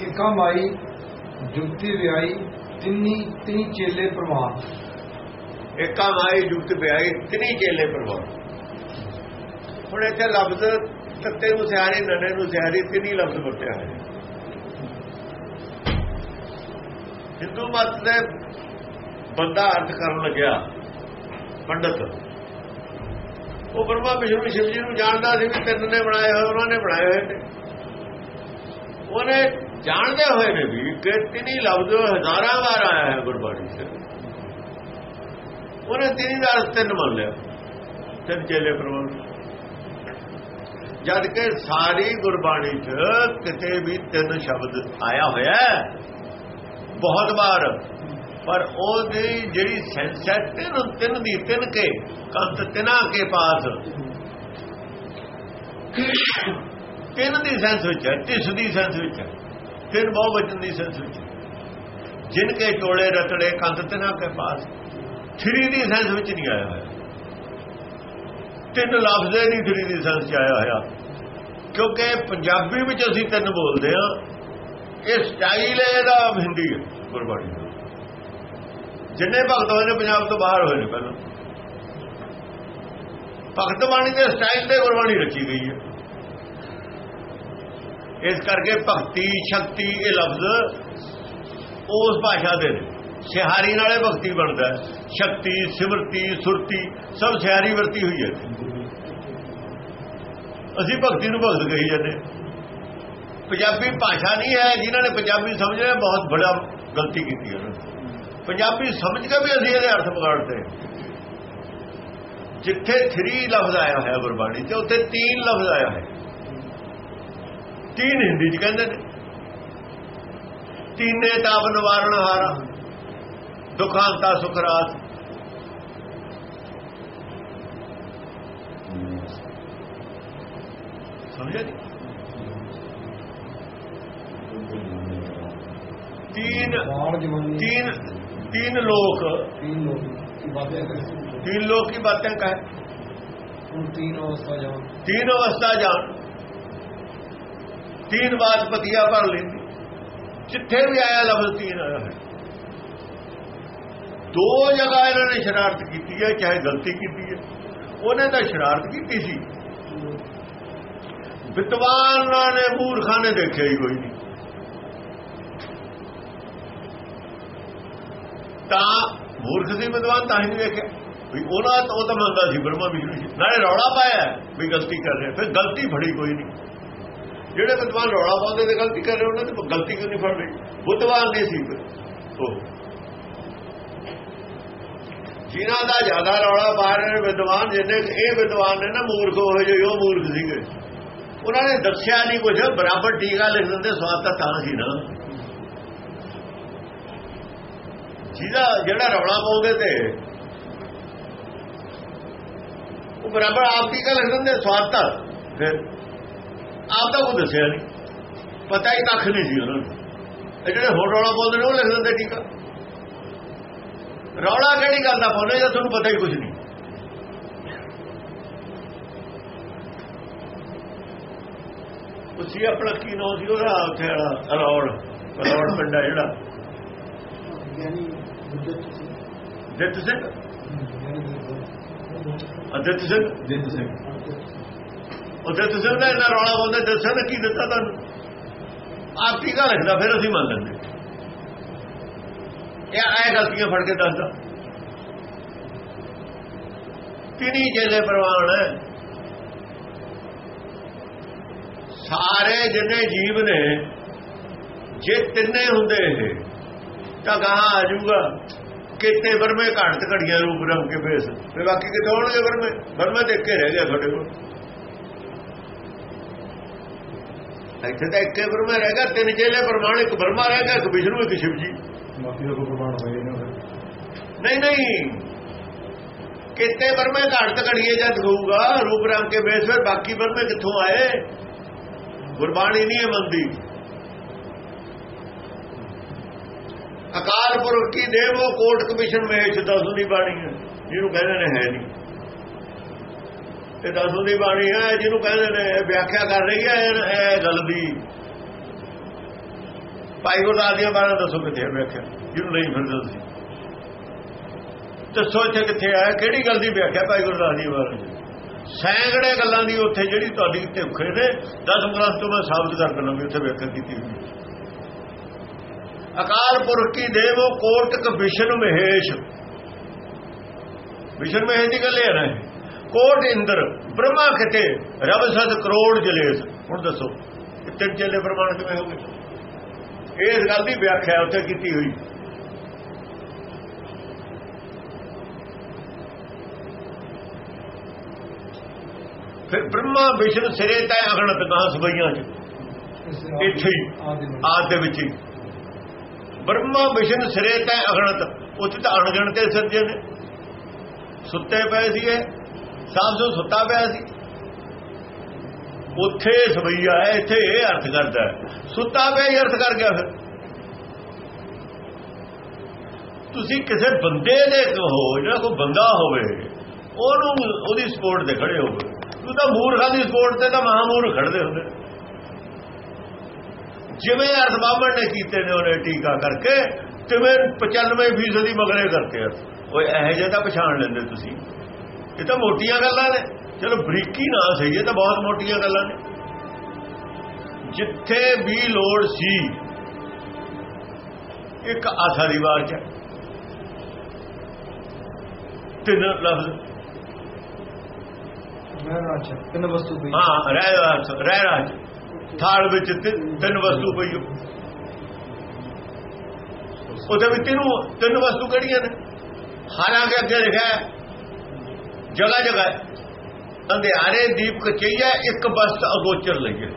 ਏਕਾ ਮਾਈ, ਜੁਗਤੀ ਵਿਆਈ ਤਿੰਨੀ ਤਿੰਨੀ ਚੇਲੇ ਪ੍ਰਵਾਨ ਏਕਾ ਮਾਈ, ਜੁਗਤ ਪਿਆਈ ਤਿਨੀ ਚੇਲੇ ਪ੍ਰਭਾਵ ਹੁਣ ਇੱਥੇ ਲਫ਼ਜ਼ ਤੱਤੇ ਨੂੰ ਸਿਆਰੀ ਨਨੇ ਨੂੰ ਸਿਆਰੀ ਤਿਨੀ ਲਫ਼ਜ਼ ਵਰਤਿਆ ਹੈ ਹਿੰਦੂ ਮਤ ਦੇ ਬੰਦਾ ਅਰਥ ਕਰਨ ਲੱਗਿਆ, ਪੰਡਤ। ਉਹ ਬ੍ਰਹਮਾ, ਵਿਸ਼ਨੂੰ ਸ਼ਿਵ ਜੀ ਨੂੰ ਜਾਣਦਾ ਸੀ ਵੀ ਤਿੰਨ ਨੇ ਬਣਾਏ ਹੋਏ, ਉਹਨਾਂ ਨੇ ਬਣਾਏ ਹੋਏ ਨੇ। ਉਹਨੇ ਜਾਣਦੇ ਹੋਏ ਨੇ ਵੀ ਕਿ ਤਿੰਨੀ ਲਫ਼ਜ਼ ਹਜ਼ਾਰਾਂ ਵਾਰ ਆਇਆ ਹੈ ਗੁਰਬਾਣੀ 'ਚ। ਉਹਨੇ ਤਿੰਨੀ ਦਾ ਅਰਥ ਤਿੰਨ ਮੰਨ ਲਿਆ। ਤਿੰਨ ਚੇਲੇ ਪ੍ਰਮਾਣ ਜਦ ਕਿ ਸਾਰੀ ਗੁਰਬਾਣੀ 'ਚ ਕਿਤੇ ਵੀ ਤਿੰਨ ਸ਼ਬਦ ਆਇਆ ਹੋਇਆ ਬਹੁਤ ਵਾਰ। ਪਰ ਉਹਦੀ ਜਿਹੜੀ ਸੈਂਸ ਹੈ, ਤਿੰਨ ਤਿੰਨ ਦੀ ਤਿੰਨ ਕੇ, ਕੰਤ ਤਿਨਾ ਕੇ ਪਾਸ। ਤਿੰਨ ਦੀ ਸੈਂਸ ਵਿੱਚ ਹੈ, ਤਿਸ ਦੀ ਸੈਂਸ ਵਿੱਚ ਹੈ। ਤਿੰਨ ਬਹੁ ਵਚਨ ਦੀ ਸੈਂਸ ਵਿੱਚ। ਜਿਨ ਕੇ ਟੋਲੇ ਰਤੜੇ ਕੰਧ ਤਿਨਾ ਕੇ ਪਾਸ। ਥਰੀ ਦੀ ਸੈਂਸ ਵਿੱਚ ਨਹੀਂ ਆਇਆ ਹੋਇਆ। ਤਿੰਨ ਲਫ਼ਜ਼ ਨਹੀਂ ਥਰੀ ਦੀ ਸੈਂਸ ਚ ਆਇਆ ਹੋਇਆ। ਕਿਉਂਕਿ ਪੰਜਾਬੀ ਵਿੱਚ ਅਸੀਂ ਤਿੰਨ ਬੋਲਦੇ ਆ ਇਹ ਸਟਾਈਲ ਹੈ, ਇਹਦਾ ਹਿੰਦੀ ਹੈ, ਗੁਰਬਾਣੀ ਦਾ। ਜਿੰਨੇ ਭਗਤ ਹੋਏ ਨੇ ਪੰਜਾਬ ਤੋਂ ਬਾਹਰ ਹੋਏ ਨੇ ਪਹਿਲਾਂ। ਭਗਤ ਬਾਣੀ ਦੇ ਸਟਾਈਲ ਤੇ ਗੁਰਬਾਣੀ ਰੱਖੀ ਗਈ ਹੈ। ਇਸ ਕਰਕੇ ਭਗਤੀ, ਸ਼ਕਤੀ ਇਹ ਲਫ਼ਜ਼ ਉਸ ਭਾਸ਼ਾ ਦੇ ਨੇ। ਸਿਹਾਰੀ ਨਾਲੇ ਭਗਤੀ ਬਣਦਾ ਸ਼ਕਤੀ, ਸਿਮਰਤੀ, ਸੁਰਤੀ, ਸਭ ਸਿਹਾਰੀ ਵਰਤੀ ਹੋਈ ਹੈ। ਅਸੀਂ ਭਗਤੀ ਨੂੰ ਭਗਤ ਕਹੀ ਜਾਂਦੇ ਪੰਜਾਬੀ ਭਾਸ਼ਾ ਨਹੀਂ ਹੈ, ਜਿਨ੍ਹਾਂ ਨੇ ਪੰਜਾਬੀ ਸਮਝਿਆ ਬਹੁਤ ਬੜਾ ਗਲਤੀ ਕੀਤੀ ਹੈ ਪੰਜਾਬੀ ਸਮਝ ਕੇ ਵੀ ਅਸੀਂ ਇਹਦੇ ਅਰਥ ਵਿਗਾੜਦੇ ਜਿੱਥੇ 3 ਲਫ਼ਜ਼ ਆਇਆ ਹੋਇਆ ਗੁਰਬਾਣੀ ਤੇ ਉੱਥੇ 3 ਲਫ਼ਜ਼ ਆਇਆ ਹੈ। ਤੀਨ ਹਿੰਦੀ ਚ ਕਹਿੰਦੇ ਨੇ। ਤੀਨੇ ਤਾਪ ਨਿਵਾਰਨ ਹਾਰ ਦੁਖਾਂਤਾ ਸੁਖਰਾਤ ਸਮਝਿਆ ਜੀ? ਤੀਨ ਤਿੰਨ ਤੀਨ ਲੋਕ। ਤਿੰਨ ਲੋਕ ਕੀ ਬਾਤਾਂ ਕਹੇ ਤੀਨ ਲੋਕ ਕੀ ਬਾਤਾਂ ਕਹੇ ਤੀਨ ਅਵਸਥਾ ਜਾਣ। ਤਿੰਨ ਅਵਸਥਾ ਜਾਣ। ਤੀਨ ਬਾਸਪਤੀਆ ਭਰ ਲੈਂਦੀ। ਜਿੱਥੇ ਵੀ ਆਇਆ ਲਫ਼ਜ਼ ਤੀਨ ਆਇਆ ਹੈ। ਦੋ ਜਗ੍ਹਾ ਇਹਨਾਂ ਨੇ ਸ਼ਰਾਰਤ ਕੀਤੀ ਹੈ, ਚਾਹੇ ਗਲਤੀ ਕੀਤੀ ਹੈ। ਉਹਨੇ ਤਾਂ ਸ਼ਰਾਰਤ ਕੀਤੀ ਸੀ। ਵਿਦਵਾਨ ਨੇ ਮੂਰਖਾਂ ਨੇ ਦੇਖਿਆ ਹੀ ਕੋਈ ਨਹੀਂ। ਤਾਂ ਮੂਰਖ ਦੀ ਵਿਦਵਾਨ, ਤਾਂ ਹੀ ਨਹੀਂ ਦੇਖਿਆ। ਵੀ ਉਹਨਾਂ ਤੋਂ ਤਾਂ ਮੰਨਦਾ ਸੀ, ਬ੍ਰਹਮਾ, ਵਿਸ਼ਨੂੰ ਨਾਲੇ ਰੌਲਾ ਪਾਇਆ ਵੀ ਗਲਤੀ ਕਰ ਰਿਹਾ, ਫਿਰ ਗਲਤੀ ਫੜੀ ਕੋਈ ਨਹੀਂ। ਜਿਹੜੇ ਵਿਦਵਾਨ ਰੌਲਾ ਪਾਉਂਦੇ ਤੇ ਗਲਤੀ ਕਰ ਰਹੇ ਉਹਨਾਂ ਤੇ ਗਲਤੀ ਕਿਉਂ ਨਹੀਂ ਫੜ ਰਹੀ? ਬੁੱਧਵਾਨ ਨਹੀਂ ਸੀ। ਉਹ। ਜਿਨ੍ਹਾਂ ਦਾ ਜ਼ਿਆਦਾ ਰੌਲਾ ਪਾ ਰਹੇ ਵਿਦਵਾਨ, ਜਿੰਨੇ ਇਹ ਵਿਦਵਾਨ ਨੇ ਨਾ, ਮੂਰਖ ਹੋਏ ਜੋ ਉਹ ਮੂਰਖ ਸੀਗੇ। ਉਹਨਾਂ ਨੇ ਦੱਸਿਆ ਨਹੀਂ ਕੁਝ ਬਰਾਬਰ ਟੀਕਾ ਲਿਖ ਦਿੰਦੇ, ਸਵਾਦ ਤਾਂ ਤਾਂ ਸੀ ਨਾ। ਜਿਹਦਾ ਜਿਹੜਾ ਰੌਲਾ ਪਾਉਂਦੇ ਤੇ, ਉਹ ਬਰਾਬਰ ਆਪ ਟੀਕਾ ਲਿਖ ਦਿੰਦੇ, ਸਵਾਦ ਤਾਂ। ਫਿਰ ਆਪ ਤਾਂ ਕੋਈ ਦੱਸਿਆ ਨਹੀਂ ਪਤਾ ਹੀ ਕੱਖ ਨਹੀਂ ਸੀ ਉਹਨਾਂ ਨੂੰ। ਇਹ ਜਿਹੜੇ ਹੋਰ ਰੌਲਾ ਬੋਲਦੇ ਨੇ ਉਹ ਲਿਖ ਦਿੰਦੇ ਟੀਕਾ ਰੌਲਾ ਕਿਹੜੀ ਗੱਲ ਦਾ ਪਾਉਂਦੇ ਜੇ ਤੁਹਾਨੂੰ ਪਤਾ ਹੀ ਕੁਝ ਨਹੀਂ ਉਸੀ ਆਪਣਾ ਕੀ ਨਾਮ ਸੀ ਉਹਦਾ ਉੱਥੇ ਵਾਲਾ ਰੌੜ ਰੌੜ ਪਿੰਡਾ ਜਿਹੜਾ। ਦਿੱਤ ਸਿੰਘ। ਅਦਿੱਤ ਸਿੰਘ? ਦਿੱਤ ਸਿੰਘ। ਉੱਥੇ ਤੁਸੀਂ ਦਾ ਇੰਨਾ ਰੌਲਾ ਪਾਉਂਦੇ ਦੱਸਿਆ ਨਾ ਕੀ ਦਿੱਤਾ ਤੁਹਾਨੂੰ? ਆਪ ਕੀ ਟੀਕਾ ਲਿਖਦਾ ਫਿਰ ਅਸੀਂ ਮੰਨ ਲੈਂਦੇ। ਇਹ ਆਏ ਗਲਤੀਆਂ ਫੜ ਕੇ ਦੱਸਦਾ। ਤਿੰਨੀ ਜਿਹੜੇ ਪ੍ਰਵਾਨ ਹੈ। ਸਾਰੇ ਜਿੰਨੇ ਜੀਵ ਨੇ, ਜੇ ਤਿੰਨੇ ਹੁੰਦੇ ਇਹ, ਤਾਂ ਕਹਾਂ ਆ ਜਾਊਗਾ। ਕਿਤੇ ਵਰਮੇ ਘਾਟ ਘੜੀਆਂ ਰੂਪ ਰੰਗ ਕੇ ਫੇਸ ਤੇ ਬਾਕੀ ਕਿਤੇ ਹੋਣਗੇ ਵਰਮੇ? ਵਰਮੇ ਦੇਖ ਕੇ ਰਹਿ ਗਿਆ ਤੁਹਾਡੇ ਕੋਲ। ਇੱਥੇ ਤਾਂ ਇੱਕੇ ਬ੍ਰਹਮਾ ਰਹਿ ਗਿਆ ਤਿੰਨ ਚੇਲੇ ਬ੍ਰਹਮਾਣ ਇੱਕ ਬ੍ਰਹਮਾ ਰਹਿ ਗਿਆ ਇੱਕ ਵਿਸ਼ਨੂੰ ਇੱਕ ਸ਼ਿਵ ਜੀ। ਬਾਕੀ ਦਾ ਕੋਈ ਪ੍ਰਮਾਣ ਹੋਏ ਨਹੀਂ ਨਹੀਂ ਕਿਤੇ ਬ੍ਰਹਮਾ ਘਾਟ ਘੜੀਏ ਜਦ ਹੋਊਗਾ ਰੂਪ ਰੰਗ ਕੇ ਬੇਸ਼ਰ ਬਾਕੀ ਬ੍ਰਹਮੇ ਕਿੱਥੋਂ ਆਏ? ਗੁਰਬਾਣੀ ਨਹੀਂ ਹੈ ਮੰਦੀ ਅਕਾਲ ਪੁਰਖ ਕੀ ਦੇਵੋ ਕੋਰਟ ਕਮਿਸ਼ਨ ਮੇਚ ਦਸੂਨੀ ਬਾਣੀ ਹੈ। ਜਿਹਨੂੰ ਕਹਿੰਦੇ ਨੇ ਹੈ ਨਹੀਂ। ਇਹ ਦਸੂ ਦੀ ਬਾਣੀ ਹੈ, ਜਿਹਨੂੰ ਕਹਿੰਦੇ ਨੇ ਵਿਆਖਿਆ ਕਰ ਰਹੀ ਹੈ, ਇਹ ਗੱਲ ਦੀ। ਭਾਈ ਗੁਰਦਾਸ ਦੀਆਂ ਬਾਰੇ ਦੱਸੋ ਕਿੱਥੇ ਹੈ ਵਿਆਖਿਆ, ਜਿਹਨੂੰ ਨਹੀਂ ਫਿਰਦੇ ਤੁਸੀਂ ਦੱਸੋ ਇੱਥੇ ਕਿੱਥੇ ਆਇਆ ਕਿਹੜੀ ਗੱਲ ਦੀ ਵਿਆਖਿਆ ਭਾਈ ਗੁਰਦਾਸ ਦੀ ਬਾਰੇ? ਸੈਂਕੜੇ ਗੱਲਾਂ ਦੀ ਉੱਥੇ ਜਿਹੜੀ ਤੁਹਾਡੀ ਧਿਆਖੇ ਨੇ 10 ਗ੍ਰੰਥ ਤੋਂ ਮੈਂ ਸਾਬਤ ਕਰ ਦਿੰਦਾ ਵੀ ਉੱਥੇ ਵਿਆਖਿਆ ਕੀਤੀ ਹੋਈ ਅਕਾਲ ਪੁਰਖ ਕੀ ਦੇਵੋ, ਕੋਟਕ ਵਿਸ਼ਨ ਮਹੇਸ਼। ਵਿਸ਼ਨ ਮਹੇਸ਼ ਦੀ ਗੱਲ ਹੈ ਨਾ ਕੋਟ ਇੰਦਰ, ਬ੍ਰਹਮਾ ਕਿਤੇ, ਰਬ ਸਦ ਕਰੋੜ ਜਲੇਸ। ਹੁਣ ਦੱਸੋ ਤਿੰਨ ਚੇਲੇ ਪ੍ਰਮਾਣ ਕਿਵੇਂ ਹੋ ਗਏ ਇਸ ਗੱਲ ਦੀ ਵਿਆਖਿਆ ਉੱਥੇ ਕੀਤੀ ਹੋਈ। ਫਿਰ ਬ੍ਰਹਮਾ ਵਿਸ਼ਨ ਸਿਰੇ ਤੈ ਅਗਣਤ ਗਾਂ ਸਬਈਆਂ ਚ। ਇੱਥੇ ਆਦਿ ਆਦ ਦੇ ਵਿੱਚ ਹੀ। ਬ੍ਰਹਮਾ ਵਿਸ਼ਨ ਸਿਰੇ ਤੈ ਅਗਣਤ, ਉੱਥੇ ਤਾਂ ਅਣਗਣਤੇ ਸਿਰਜੇ ਨੇ। ਸੁੱਤੇ ਪਏ ਸੀਗੇ। ਇਹ ਸੋ ਸੁੱਤਾ ਪਿਆ ਸੀ। ਉੱਥੇ ਸਵਈਆ ਹੈ, ਇੱਥੇ ਇਹ ਅਰਥ ਕਰਦਾ ਸੁੱਤਾ ਪਿਆ ਹੀ ਅਰਥ ਕਰ ਗਿਆ ਫਿਰ। ਤੁਸੀਂ ਕਿਸੇ ਬੰਦੇ ਦੇ ਹੋ ਜਿਹੜਾ ਕੋਈ ਬੰਦਾ ਹੋਵੇ, ਉਹਨੂੰ ਉਹਦੀ ਸਪੋਰਟ ਤੇ ਖੜੇ ਹੋਵੇ। ਤੂੰ ਤਾਂ ਮੂਰਖਾਂ ਦੀ ਸਪੋਰਟ ਤੇ ਤਾਂ ਮਹਾਮੂਰਖ ਖੜਦੇ ਹੁੰਦੇ। ਜਿਵੇਂ ਅਰਥ ਬਾਹਮਣ ਨੇ ਕੀਤੇ ਨੇ ਉਹਨੇ ਟੀਕਾ ਕਰਕੇ, ਤਿਵੇਂ 95% ਦੀ ਮਗਰੇ ਕਰਤੇ ਆ ਓਏ, ਇਹੋ ਜਿਹੇ ਤਾਂ ਪਛਾਣ ਲੈਂਦੇ ਤੁਸੀਂ। ਇਹ ਤਾਂ ਮੋਟੀਆਂ ਗੱਲਾਂ ਨੇ। ਚਲੋ ਬਰੀਕੀ ਨਾ ਸਹੀ ਇਹ ਤਾਂ ਬਹੁਤ ਮੋਟੀਆਂ ਗੱਲਾਂ ਨੇ। ਜਿੱਥੇ ਵੀ ਲੋੜ ਸੀ ਇੱਕ ਆਸਾ ਦੀ ਵਾਰ ਚ। ਤਿੰਨ ਲਫ਼ਜ਼। ਤਿੰਨ ਵਸਤੂ ਪਈ। ਹਾਂ ਰਹਿ ਰਾਜ ਰਹਿ ਰਾਜ ਥਾਲ ਵਿੱਚ ਤਿੰਨ ਵਸਤੂ ਪਈ ਉਹਦੇ ਵਿੱਚ ਤਿੰਨ ਤਿੰਨ ਵਸਤੂ ਕਿਹੜੀਆਂ ਨੇ? ਹਾਲਾਂਕਿ ਅੱਗੇ ਲਿਖਿਆ ਜਗ੍ਹਾ ਜਗ੍ਹਾ ਅੰਧਿਆਰੇ ਦੀਪ ਕਚਈਆ ਇੱਕ ਬਸਤ ਅਗੋਚਰ ਲਈਏ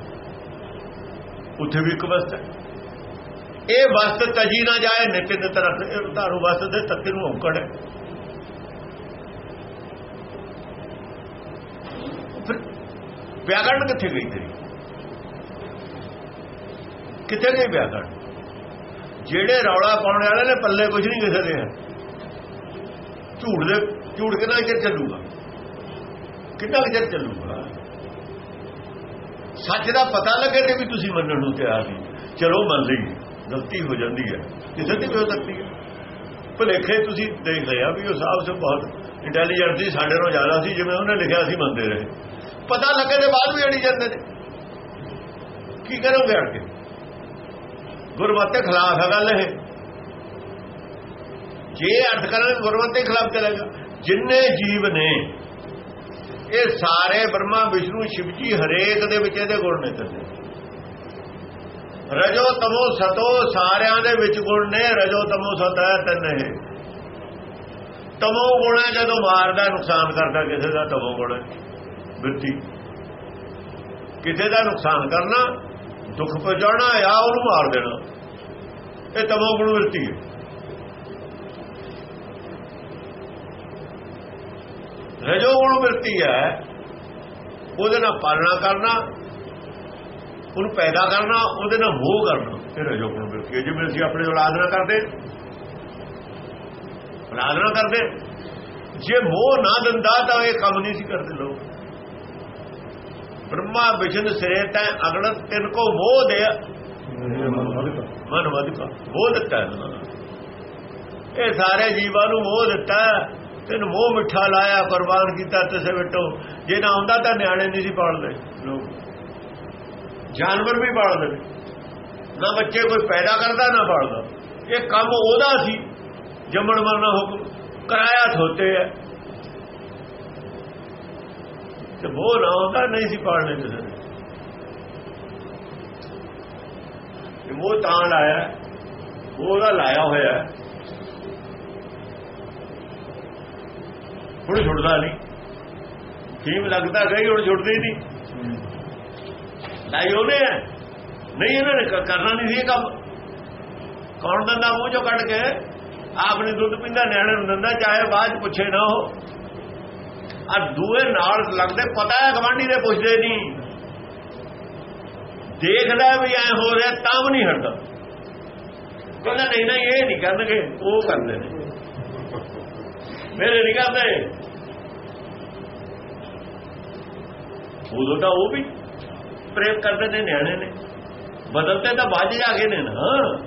ਉੱਥੇ ਵੀ ਇੱਕ ਬਸਤ ਹੈ। ਇਹ ਵਸਤ ਤਜੀ ਨਾ ਜਾਏ ਨਿਤ ਨਿਤ ਰੱਖ ਧਾਰੂ ਬਸਤ ਦੇ ਤੱਤੇ ਨੂੰ ਔਕੜ ਹੈ। ਫਿਰ ਵਿਆਕਰਣ ਕਿੱਥੇ ਗਈ ਤੇਰੀ? ਕਿੱਥੇ ਗਈ ਵਿਆਕਰਨ? ਜਿਹੜੇ ਰੌਲਾ ਪਾਉਣ ਵਾਲੇ ਨੇ, ਪੱਲੇ ਕੁਝ ਨਹੀਂ ਕਿਸੇ ਦੇ ਹੈ। ਝੂਠ ਦੇ, ਝੂਠ ਕਿੰਨਾ ਚਿਰ ਚੱਲੂਗਾ ਕਿੰਨਾ ਕੁ ਚਿਰ ਚੱਲੂਗਾ ਸੱਚ ਦਾ ਪਤਾ ਲੱਗੇ ਤੇ ਵੀ ਤੁਸੀਂ ਮੰਨਣ ਨੂੰ ਤਿਆਰ ਨਹੀਂ। ਚਲੋ ਮੰਨ ਲਈ, ਗਲਤੀ ਹੋ ਜਾਂਦੀ ਹੈ। ਕਿਸੇ ਦੀ ਵੀ ਹੋ ਸਕਦੀ ਹੈ। ਭਲੇਖੇ ਤੁਸੀਂ ਦੇਖ ਲਿਆ ਵੀ ਉਹ ਸਾਹਿਬ ਸੇ ਬਹੁਤ ਇੰਟੈਲੀਜੈਂਟ ਸੀ, ਸਾਡੇ ਨਾਲੋਂ ਜ਼ਿਆਦਾ ਸੀ, ਜਿਵੇਂ ਉਹਨੇ ਲਿਖਿਆ ਸੀ, ਮੰਨਦੇ ਰਹੇ। ਪਤਾ ਲੱਗੇ ਦੇ ਬਾਅਦ ਵੀ ਅੜੀ ਜਾਂਦੇ ਨੇ। ਕੀ ਕਰੋਗੇ ਅੜ ਕੇ? ਗੁਰਮਤਿ ਖਿਲਾਫ ਹੈ ਗੱਲ ਇਹ। ਜੇ ਅਰਥ ਕਰਨ, ਗੁਰਮਤਿ ਖਿਲਾਫ ਚਲੇਗਾ। ਜਿੰਨੇ ਜੀਵ ਨੇ ਇਹ ਸਾਰੇ ਬ੍ਰਹਮਾ, ਵਿਸ਼ਨੂੰ ਸ਼ਿਵ ਜੀ ਹਰੇਕ ਦੇ ਵਿੱਚ ਇਹਦੇ ਗੁਣ ਨੇ ਤੇ ਰਜੋ ਤਮੋ ਸਤੋ ਸਾਰਿਆਂ ਦੇ ਵਿੱਚ ਗੁਣ ਨੇ, ਰਜੋ ਤਮੋ ਸਤ ਹੈ ਤਿੰਨ ਇਹ। ਤਮੋ ਗੁਣ ਹੈ ਜਦੋਂ ਮਾਰਦਾ, ਨੁਕਸਾਨ ਕਰਦਾ, ਕਿਸੇ ਦਾ ਤਮੋ ਗੁਣ ਹੈ। ਬਿਰਤੀ। ਕਿਸੇ ਦਾ ਨੁਕਸਾਨ ਕਰਨਾ, ਦੁੱਖ ਪਹੁੰਚਾਉਣਾ ਜਾਂ ਉਹਨੂੰ ਮਾਰ ਦੇਣਾ। ਇਹ ਤਮੋ ਗੁਣ ਬਿਰਤੀ ਹੈ। ਰਜੋ ਗੁਣ ਬਿਰਤੀ ਹੈ, ਉਹਦੇ ਨਾਲ ਪਾਲਣਾ ਕਰਨਾ, ਉਹਨੂੰ ਪੈਦਾ ਕਰਨਾ, ਉਹਦੇ ਨਾਲ ਮੋਹ ਕਰਨਾ। ਇਹ ਰਜੋ ਗੁਣ ਬਿਰਤੀ ਹੈ, ਜਿਵੇਂ ਅਸੀਂ ਆਪਣੇ ਔਲਾਦ ਨਾਲ ਕਰਦੇ, ਔਲਾਦ ਨਾਲ ਕਰਦੇ, ਜੇ ਮੋਹ ਨਾ ਦਿੰਦਾ ਤਾਂ ਇਹ ਕੰਮ ਨਹੀਂ ਸੀ ਕਰਦੇ ਲੋਕ। ਬ੍ਰਹਮਾ ਵਿਸ਼ਨ ਸਿਰੇ ਤੈ ਅਗਣ, ਤਿੰਨ ਕੋ ਮੋਹ ਦੇ ਮਨ ਵਧਿਕਾ। ਮੋਹ ਦਿੱਤਾ ਇਹ ਸਾਰੇ ਜੀਵਾਂ ਨੂੰ ਮੋਹ ਦਿੱਤਾ। ਤੈਨੂੰ ਮੋਹ ਮਿੱਠਾ ਲਾਇਆ ਕੁਰਬਾਨ ਕੀਤਾ ਤਿਸੇ ਵਿਟੋ ਜੇ ਨਾ ਹੁੰਦਾ ਤਾਂ ਨਿਆਣੇ ਨਹੀਂ ਸੀ ਪਾਲਦੇ ਲੋਕ। ਜਾਨਵਰ ਵੀ ਪਾਲਦੇ ਨੇ। ਨਾ ਬੱਚੇ ਕੋਈ ਪੈਦਾ ਕਰਦਾ, ਨਾ ਪਾਲਦਾ। ਇਹ ਕੰਮ ਉਹਦਾ ਸੀ। ਜੰਮਣ ਮਰਨਾ ਹੁਕਮ ਕਰਾਇਆ ਥੋਤੇ ਹੈ ਤੇ ਮੋਹ ਨਾ ਹੁੰਦਾ, ਨਹੀਂ ਸੀ ਪਾਲਣੇ ਕਿਸੇ ਨੇ। ਮੋਹ ਤਾਂ ਲਾਇਆ ਉਹਦਾ ਲਾਇਆ ਹੋਇਆ। ਹੁਣ ਛੁੱਟਦਾ ਨਹੀਂ। ਕੀਮ ਲੱਗਦਾ ਗਈ ਹੁਣ ਛੁੱਟਦੀ ਨਹੀਂ। ਲਾਈ ਉਹਨੇ ਹੈ ਨਹੀਂ, ਇਹਨਾਂ ਨੇ ਕਰਨਾ ਨਹੀਂ ਸੀ ਇਹ ਕੰਮ। ਕੌਣ ਦਿੰਦਾ ਮੂੰਹ ਚੋਂ ਕੱਢ ਕੇ? ਆਪਣੀ ਦੁੱਧ ਪਿੰਦਾ, ਨਿਆਣੇ ਨੂੰ ਦਿੰਦਾ, ਚਾਹੇ ਬਾਅਦ ਚ ਪੁੱਛੇ ਨਾ ਹੋ ਆ ਦੂਏ ਨਾਲ ਲੱਗਦੇ, ਪਤਾ ਹੈ ਗਵਾਂਢੀ ਦੇ ਪੁੱਛਦੇ ਨਹੀਂ। ਦੇਖਦਾ ਵੀ ਐ ਹੋ ਰਿਹਾ, ਤਾਂ ਵੀ ਨਹੀਂ ਹਟਦਾ। ਕਹਿੰਦਾ, ਨਹੀਂ ਨਹੀਂ, ਇਹ ਨਹੀਂ ਕਰਨਗੇ, ਉਹ ਕਰਦੇ ਨੇ। ਮੇਰੇ ਨਹੀਂ ਕਰਦੇ। ਉਦੋਂ ਤਾਂ ਉਹ ਵੀ ਪ੍ਰੇਮ ਕਰਦੇ ਨੇ ਨਿਆਣੇ ਨੇ। ਬਦਲਤੇ ਤਾਂ ਬਾਜ ਜਾ ਕੇ ਨੇ ਨਾ।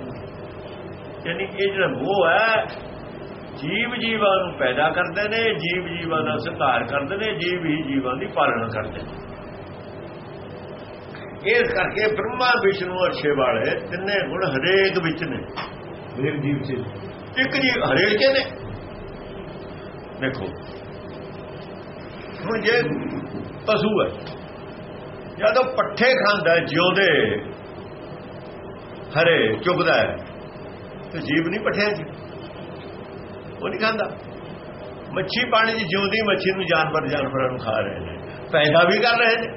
ਯਾਨੀ ਇਹ ਜਿਹੜਾ ਮੋਹ ਹੈ ਜੀਵ ਜੀਵਾਂ ਨੂੰ ਪੈਦਾ ਕਰਦੇ ਨੇ ਜੀਵ ਜੀਵਾਂ ਦਾ ਸਤਾਰ ਕਰਦੇ ਨੇ ਜੀਵ ਹੀ ਜੀਵਾਂ ਦੀ ਪਾਲਣਾ ਕਰਦੇ ਨੇ। ਇਸ ਕਰਕੇ ਬ੍ਰਹਮਾ ਵਿਸ਼ਨੂੰ ਔਰ ਸ਼ਿਵ ਵਾਲੇ ਤਿੰਨੇ ਗੁਣ ਹਰੇਕ ਵਿੱਚ ਨੇ। ਹਰੇਕ ਜੀਵ ਚ। ਇੱਕ ਜੀ ਹਰੇਕ ਚ ਨੇ। ਦੇਖੋ। ਹੁਣ ਜੇ ਪਸ਼ੂ ਹੈ ਜਦੋਂ ਪੱਠੇ ਖਾਂਦਾ ਜਿਉਂਦੇ ਹਰੇ ਚੁਗਦਾ ਹੈ, ਤੇ ਜੀਵ ਨਹੀਂ ਪੱਠਿਆਂ 'ਚ। ਉਹ ਨਹੀਂ ਖਾਂਦਾ। ਮੱਛੀ ਪਾਣੀ 'ਚ ਜਿਉਂਦੀ, ਮੱਛੀ ਨੂੰ ਜਾਨਵਰ ਜਾਨਵਰਾਂ ਨੂੰ ਖਾ ਰਹੇ ਨੇ। ਪੈਦਾ ਵੀ ਕਰ ਰਹੇ ਨੇ,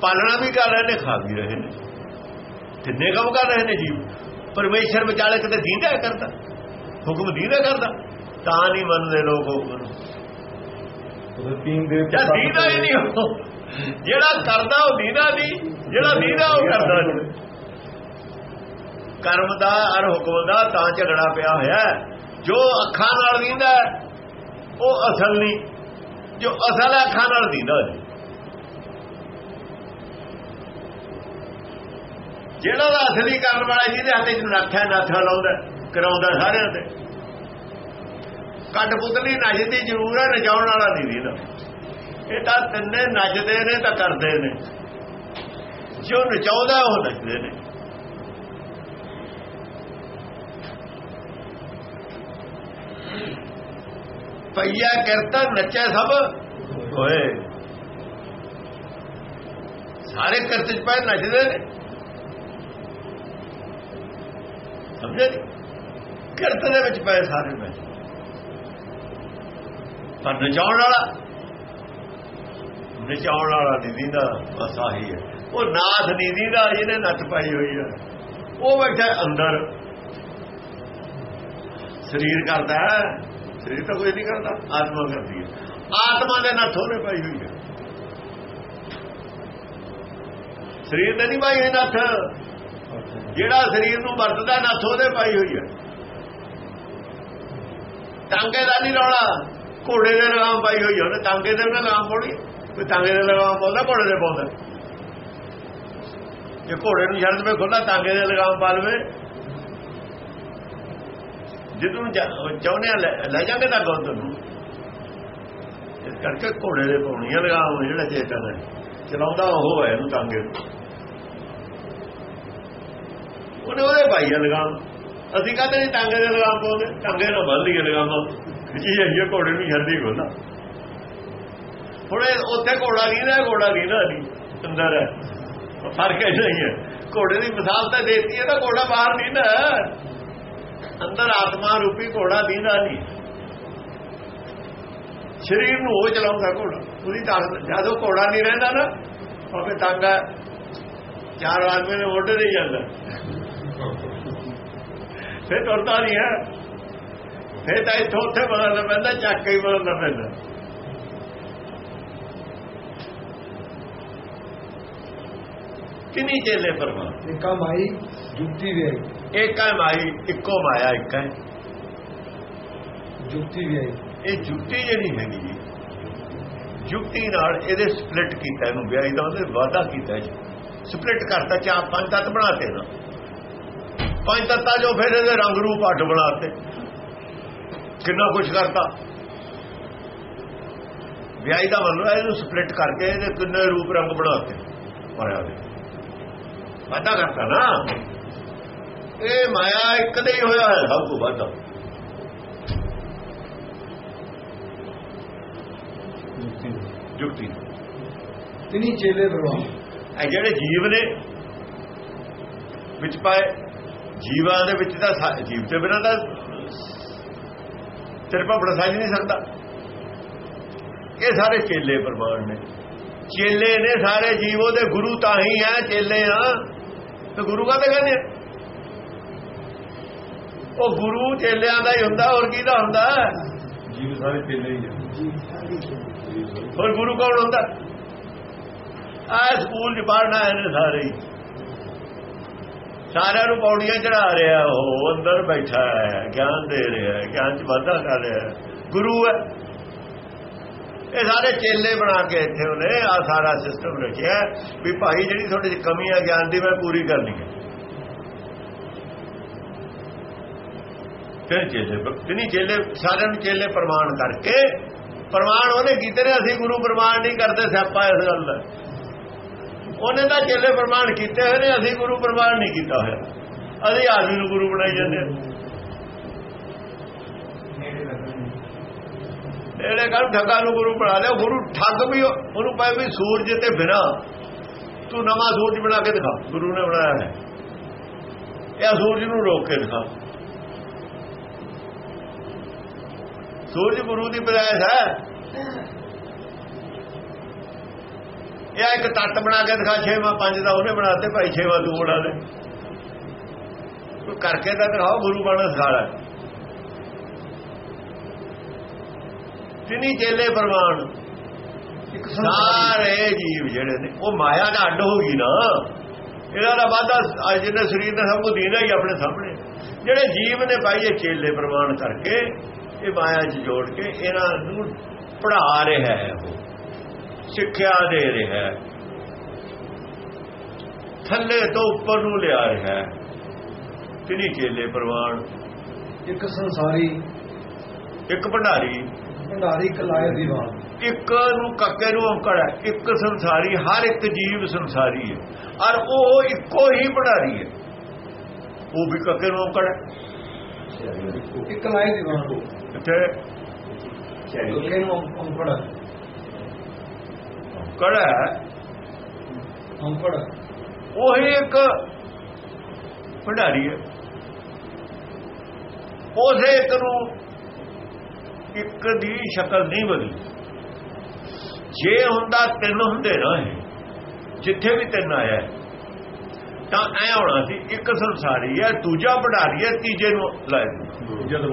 ਪਾਲਣਾ ਵੀ ਕਰ ਰਹੇ ਨੇ, ਖਾ ਵੀ ਰਹੇ ਨੇ। ਕਿੰਨੇ ਕੰਮ ਕਰ ਰਹੇ ਨੇ ਜੀਵ? ਪਰਮੇਸ਼ਰ ਵਿਚਾਲੇ ਕਿਤੇ ਦੀਦਾ ਕਰਦਾ। ਹੁਕਮ ਦੀਦਾ ਕਰਦਾ। ਤਾਂ ਨਹੀਂ ਮੰਨਦੇ ਲੋਕ ਹੁਕਮ ਨੂੰ ਪੀਣ ਦੇ ਜਾਂ ਦੀਦਾ ਹੀ ਨਹੀਂ ਉਹ। ਜਿਹੜਾ ਕਰਦਾ ਉਹ ਦੀਦਾ ਨਹੀਂ ਜਿਹੜਾ ਦੀਦਾ ਉਹ ਕਰਦਾ ਨਹੀਂ। ਕਰਮ ਦਾ ਅਰ ਹੁਕਮ ਦਾ ਤਾਂ ਝਗੜਾ ਪਿਆ ਹੋਇਆ। ਜੋ ਅੱਖਾਂ ਨਾਲ ਦੀਦਾ ਉਹ ਅਸਲ ਨਹੀਂ। ਜੋ ਅਸਲ ਹੈ ਅੱਖਾਂ ਨਾਲ ਦੀਦਾ ਨਹੀਂ ਜਿਹੜਾ ਦਾ ਅਸਲੀ ਕਰਨ ਵਾਲਾ ਜਿਹਦੇ ਹੱਥੇ ਚ ਨੱਥਾ ਨੱਥਾ ਲਾਉਂਦਾ ਕਰਾਉਂਦਾ ਸਾਰਿਆਂ ਤੇ। ਕੱਟ ਪੁਤਲੀ ਨੱਚਦੀ ਜ਼ਰੂਰ ਹੈ ਨਚਾਉਣ ਵਾਲਾ ਨਹੀਂ ਦੀਦਾ। ਇਹ ਤਾਂ ਤਿੰਨੇ ਨੱਚਦੇ ਨੇ, ਤਾਂ ਕਰਦੇ ਨੇ। ਜੋ ਨਚਾਉਂਦਾ, ਉਹ ਨੱਚਦੇ ਨੇ। ਪਈਆ ਕਰਤਾ ਨੱਚੇ ਸਭ। ਓਏ। ਸਾਰੇ ਕਰਤੇ ਚ ਪਏ ਨੱਚਦੇ ਨੇ। ਸਮਝੇ ਨੀ? ਕਿਰਤ ਦੇ ਵਿੱਚ ਪਏ ਸਾਰੇ ਨੱਚਦੇ ਪਰ ਨਚਾਉਣ ਵਾਲਾ? ਨਚਾਉਣ ਵਾਲਾ ਨਹੀਂ ਦਾ ਬਸ ਆਹੀ ਹੈ। ਉਹ ਨਾਥ ਨਹੀਂ ਦਾ ਜਿਹਨੇ ਨੱਥ ਪਾਈ ਹੋਈ ਹੈ ਉਹ ਬੈਠਾ ਅੰਦਰ। ਸਰੀਰ ਕਰਦਾ ਹੈ। ਸਰੀਰ ਤਾਂ ਕੋਈ ਨਹੀਂ ਕਰਦਾ, ਆਤਮਾ ਕਰਦੀ ਹੈ। ਆਤਮਾ ਦੇ ਨੱਥ ਉਹਨੇ ਪਾਈ ਹੋਈ ਹੈ ਸਰੀਰ ਤੇ ਨਹੀਂ ਪਾਈ ਹੋਈ ਨੱਥ। ਜਿਹੜਾ ਸਰੀਰ ਨੂੰ ਵਰਤਦਾ, ਨੱਥ ਉਹਦੇ ਪਾਈ ਹੋਈ ਹੈ ਟਾਂਗੇ ਦਾ ਨਹੀਂ ਰੌਲਾ। ਘੋੜੇ ਦੇ ਲਗਾਮ ਪਾਈ ਹੋਈ ਹੈ ਉਹਨੇ ਟਾਂਗੇ ਦੇ ਲਗਾਮ ਪਾਉਣੀ ਕੋਈ ਟਾਂਗੇ ਦੇ ਲਗਾਮ ਪਾਉਂਦਾ, ਘੋੜੇ ਦੇ ਪਾਉਂਦਾ। ਜੇ ਘੋੜੇ ਨੂੰ ਛੱਡ ਦੇਵੇ ਖੁੱਲਾ ਟਾਂਗੇ ਦੇ ਲਗਾਮ ਪਾ ਲਵੇ ਜਿੱਦੋਂ ਚਾਹੁੰਦੇ ਆ, ਲੈ ਲੈ ਜਾਂਦੇ ਤਾਂ ਗੋਦ ਨੂੰ। ਇਸ ਕਰਕੇ ਘੋੜੇ ਦੇ ਪਾਉਣੀ ਆ ਲਗਾਮ, ਜਿਹੜਾ ਚੇਤਾ ਚਲਾਉਂਦਾ ਉਹ ਹੈ ਇਹਨੂੰ ਟਾਂਗੇ ਨੂੰ। ਉਹਨੇ ਉਹਦੇ ਪਾਈ ਆ ਲਗਾਮ। ਅਸੀਂ ਕਹਿੰਦੇ ਨਹੀਂ ਟਾਂਗੇ ਦੇ ਲਗਾਮ ਪਾਉਂਦੇ? ਟਾਂਗੇ ਨਾਲ ਬੰਨ ਲਈਏ ਲਗਾਮਾਂ। ਜੀ ਇਹ ਘੋੜੇ ਨੂੰ ਛੱਡੀ ਖੋਲਾ ਹੁਣ ਉੱਥੇ ਘੋੜਾ ਨਹੀਂ ਨਾ ਘੋੜਾ ਨਹੀਂ ਨਾ ਅੰਦਰ ਹੈ। ਫ਼ਰਕ ਹੈ ਨਹੀਂ ਹੈ। ਘੋੜੇ ਦੀ ਮਿਸਾਲ ਤਾਂ ਦੇਤੀ ਹੈ, ਤਾਂ ਘੋੜਾ ਬਾਹਰ ਨਹੀਂ ਨਾ ਅੰਦਰ ਆਤਮਾ ਰੂਪੀ ਘੋੜਾ ਦੀਦਾ ਨਹੀਂ। ਸਰੀਰ ਨੂੰ ਉਹ ਚਲਾਉਂਦਾ ਘੋੜਾ। ਉਹਦੀ ਤਾਕਤ ਜਦੋਂ ਘੋੜਾ ਨਹੀਂ ਰਹਿੰਦਾ ਨਾ ਆਪੇ ਤਾਂਗਾ ਚਾਰ ਆਦਮੀ ਨੇ ਮੋਢੇ ਤੇ ਜਾਂਦਾ। ਫਿਰ ਤੁਰਦਾ ਨਹੀਂ ਹੈ। ਫੇਰ ਤਾਂ ਇੱਥੋਂ ਉੱਥੇ ਬਦਲਣਾ ਪੈਂਦਾ ਚੱਕ ਕੇ ਹੀ ਬਦਲਣਾ ਪੈਂਦਾ। ਕਿੰਨੀ ਚੇਲੇ ਪਰਮਾਨ ਇੱਕਾ ਮਾਈ ਜੁਗਤੀ ਵੀ ਆਈ ਇੱਕ ਮਾਈ ਇੱਕੋ ਮਾਇਆ ਇੱਕ ਹੈ। ਜੁਗਤੀ ਵੀ ਆਈ ਇਹ ਜੁਗਤੀ ਜਿਹੜੀ ਹੈਗੀ ਜੀ ਜੁਗਤੀ ਨਾਲ ਇਹਦੇ ਸਪਲਿਟ ਕੀਤਾ ਇਹਨੂੰ ਵਿਆਹੀ ਦਾ ਉਹਦੇ ਵਾਅਦਾ ਕੀਤਾ ਜੀ। ਸਪਲਿਟ ਕਰਤਾ ਚਾਰ ਪੰਜ ਤੱਤ ਬਣਾਤੇ ਨਾ ਪੰਜ ਤੱਤਾਂ ਜੋ ਫਿਰ ਇਹਦੇ ਰੰਗ ਰੂਪ ਅੱਡ ਬਣਾਤੇ ਕਿੰਨਾ ਕੁਝ ਕਰਤਾ। ਵਿਆਹੀ ਦਾ ਮਤਲਬ ਹੈ ਇਹਨੂੰ ਸਪਲਿਟ ਕਰਕੇ ਇਹਦੇ ਕਿੰਨੇ ਰੂਪ ਰੰਗ ਬਣਾਤੇ। ਮਾਇਆ ਦੇ। ਵਾਅਦਾ ਕਰਤਾ ਨਾ। ਇਹ ਮਾਇਆ ਇੱਕ ਦੇ ਹੀ ਹੋਇਆ ਹੈ ਸਭ ਤੋਂ ਵਾਧਾ। ਜੁਗਤੀ ਤਿੰਨੀ ਚੇਲੇ ਪ੍ਰਵਾਹ ਇਹ ਜਿਹੜੇ ਜੀਵ ਨੇ ਵਿੱਚ ਪਾਏ ਜੀਵਾਂ ਦੇ ਵਿੱਚ ਤਾਂ ਜੀਵ ਤੇ ਬਿਨਾਂ ਤਾਂ ਸਿਰ ਭਪੜਾ ਸਾਜ ਨਹੀਂ ਸਕਦਾ ਇਹ ਸਾਰੇ ਚੇਲੇ ਪ੍ਰਮਾਣ ਨੇ। ਚੇਲੇ ਨੇ ਸਾਰੇ ਜੀਵ ਉਹਦੇ ਗੁਰੂ ਤਾਂ ਹੀ ਆ ਚੇਲੇ ਆ। ਤੇ ਗੁਰੂ ਕਾਹਦੇ ਕਹਿੰਦੇ? ਉਹ ਗੁਰੂ ਚੇਲਿਆਂ ਦਾ ਹੀ ਹੁੰਦਾ ਹੋਰ ਕਿਹਦਾ ਹੁੰਦਾ? ਜੀਵ ਸਾਰੇ ਚੇਲੇ ਹੀ ਆ। ਹੋਰ ਗੁਰੂ ਕੌਣ ਹੁੰਦਾ? ਆ ਸਕੂਲ ਚ ਪੜਨਾ ਇਹਨੇ ਸਾਰੇ ਹੀ। ਸਾਰਿਆਂ ਨੂੰ ਪੌੜੀਆਂ ਚੜਾ ਰਿਹਾ, ਉਹ ਅੰਦਰ ਬੈਠਾ ਹੈ, ਗਿਆਨ ਦੇ ਰਿਹਾ ਹੈ, ਗਿਆਨ ਚ ਵਾਧਾ ਕਰ ਰਿਹਾ ਹੈ। ਗੁਰੂ ਹੈ। ਇਹ ਸਾਰੇ ਚੇਲੇ ਬਣਾ ਕੇ ਇੱਥੇ ਉਹਨੇ ਆ ਸਾਰਾ ਸਿਸਟਮ ਰੱਖਿਆ ਵੀ ਭਾਈ ਜਿਹੜੀ ਤੁਹਾਡੇ ਚ ਕਮੀ ਹੈ ਗਿਆਨ ਦੀ, ਮੈਂ ਪੂਰੀ ਕਰਨੀ ਹੈ। ਫਿਰ ਚੇਲੇ ਤਿੰਨੀ ਚੇਲੇ, ਸਾਰਿਆਂ ਨੂੰ ਚੇਲੇ ਪ੍ਰਮਾਣ ਕਰਕੇ, ਪ੍ਰਮਾਣ ਉਹਨੇ ਕੀਤੇ ਨੇ, ਅਸੀਂ ਗੁਰੂ ਪ੍ਰਮਾਣ ਨਹੀਂ ਕਰਦੇ, ਸਿਆਪਾ ਇਸ ਗੱਲ ਦਾ। ਉਹਨੇ ਤਾਂ ਚੇਲੇ ਪ੍ਰਮਾਣ ਕੀਤੇ ਹੋਏ ਨੇ, ਅਸੀਂ ਗੁਰੂ ਪ੍ਰਮਾਣ ਨਹੀਂ ਕੀਤਾ ਹੋਇਆ। ਅਸੀਂ ਆਦਮੀ ਨੂੰ ਗੁਰੂ ਬਣਾਈ ਜਾਂਦੇ ਹਾਂ। ਇਹਨੇ ਠੱਗਾ ਨੂੰ ਗੁਰੂ ਬਣਾ ਲਿਆ, ਗੁਰੂ ਠੱਗ ਵੀ ਉਹਨੂੰ ਪਏ ਵੀ ਸੂਰਜ ਤੇ ਬਿਨਾ। ਤੂੰ ਨਵਾਂ ਸੂਰਜ ਬਣਾ ਕੇ ਦਿਖਾ, ਗੁਰੂ ਨੇ ਬਣਾਇਆ ਹੈ ਇਹ ਸੂਰਜ ਨੂੰ ਰੋਕ ਕੇ ਦਿਖਾ। ਸੂਰਜ ਗੁਰੂ ਦੀ ਬਰਾਇਤ ਹੈ। ਇਹ ਇੱਕ ਤੱਤ ਬਣਾ ਕੇ ਦਿਖਾ ਛੇਵਾਂ ਪੰਜ ਦਾ ਉਹਨੇ ਬਣਾਤੇ ਭਾਈ ਛੇਵਾਂ ਤੂੰ ਬਣਾ ਦੇ। ਕੋਈ ਕਰਕੇ ਤਾਂ ਦਿਖਾਓ ਗੁਰੂ ਬਣਾ ਸਿਖਾਲਾ ਤਿੰਨੀ ਚੇਲੇ ਇੱਕ ਸਾਰੇ ਜੀਵ ਜਿਹੜੇ ਨੇ ਉਹ ਮਾਇਆ ਦਾ ਅੱਡ ਹੋ ਗਈ ਨਾ। ਇਹਨਾਂ ਦਾ ਵਾਦਾ ਅੱਜ ਜਿਹਨੇ ਸਰੀਰ ਦਾ ਸਭ ਕੁਝ ਦੀਨਾ ਹੀ ਆਪਣੇ ਸਾਹਮਣੇ। ਜਿਹੜੇ ਜੀਵ ਨੇ ਭਾਈ ਇਹ ਚੇਲੇ ਪ੍ਰਮਾਣ ਕਰਕੇ ਇਹ ਮਾਇਆ 'ਚ ਜੋੜ ਕੇ ਇਹਨਾਂ ਨੂੰ ਪੜ੍ਹਾ ਰਿਹਾ ਹੈ ਉਹ। ਸਿੱਖਿਆ ਦੇ ਰਿਹਾ ਹੈ। ਥੱਲੇ ਤੋਂ ਉੱਪਰ ਨੂੰ ਲਿਆ ਰਿਹਾ ਹੈ। ਤਿੰਨੀ ਚੇਲੇ ਪ੍ਰਮਾਣ ਇੱਕ ਸੰਸਾਰੀ ਇੱਕ ਭੰਡਾਰੀ ਭੰਡਾਰੀ ਕਲਾਏ ਦੀਵਾਨ ਇੱਕ ਨੂੰ ਕੱਕੇ ਨੂੰ ਔਂਕੜ ਹੈ। ਇੱਕ ਸੰਸਾਰੀ ਹਰ ਇੱਕ ਜੀਵ ਸੰਸਾਰੀ ਹੈ। ਔਰ ਉਹ ਇੱਕੋ ਹੀ ਭੰਡਾਰੀ ਹੈ। ਉਹ ਵੀ ਕੱਕੇ ਨੂੰ ਔਂਕੜ ਹੈ। ਇੱਕ ਲਾਏ ਦੀਵਾਨ ਇੱਥੇ ਲੋਕੇ ਨੂੰ ਅੰਕੜ ਔਂਕੜ ਹੈ। ਅੰਕੜ ਉਹੀ ਇੱਕ ਭੰਡਾਰੀ ਹੈ। ਉਸੇ ਇੱਕ ਨੂੰ ਇੱਕ ਦੀ ਸ਼ਕਲ ਨਹੀਂ ਬਦਲੀ। ਜੇ ਹੁੰਦਾ ਤਿੰਨ ਹੁੰਦੇ ਨਾ ਜਿੱਥੇ ਵੀ ਤਿੰਨ ਆਇਆ ਤਾਂ ਐ ਹੋਣਾ ਸੀ ਇੱਕ ਸੰਸਾਰੀ ਹੈ ਦੂਜਾ ਭੰਡਾਰੀ ਹੈ ਤੀਜੇ ਨੂੰ ਲਾਇਆ ਜਦ।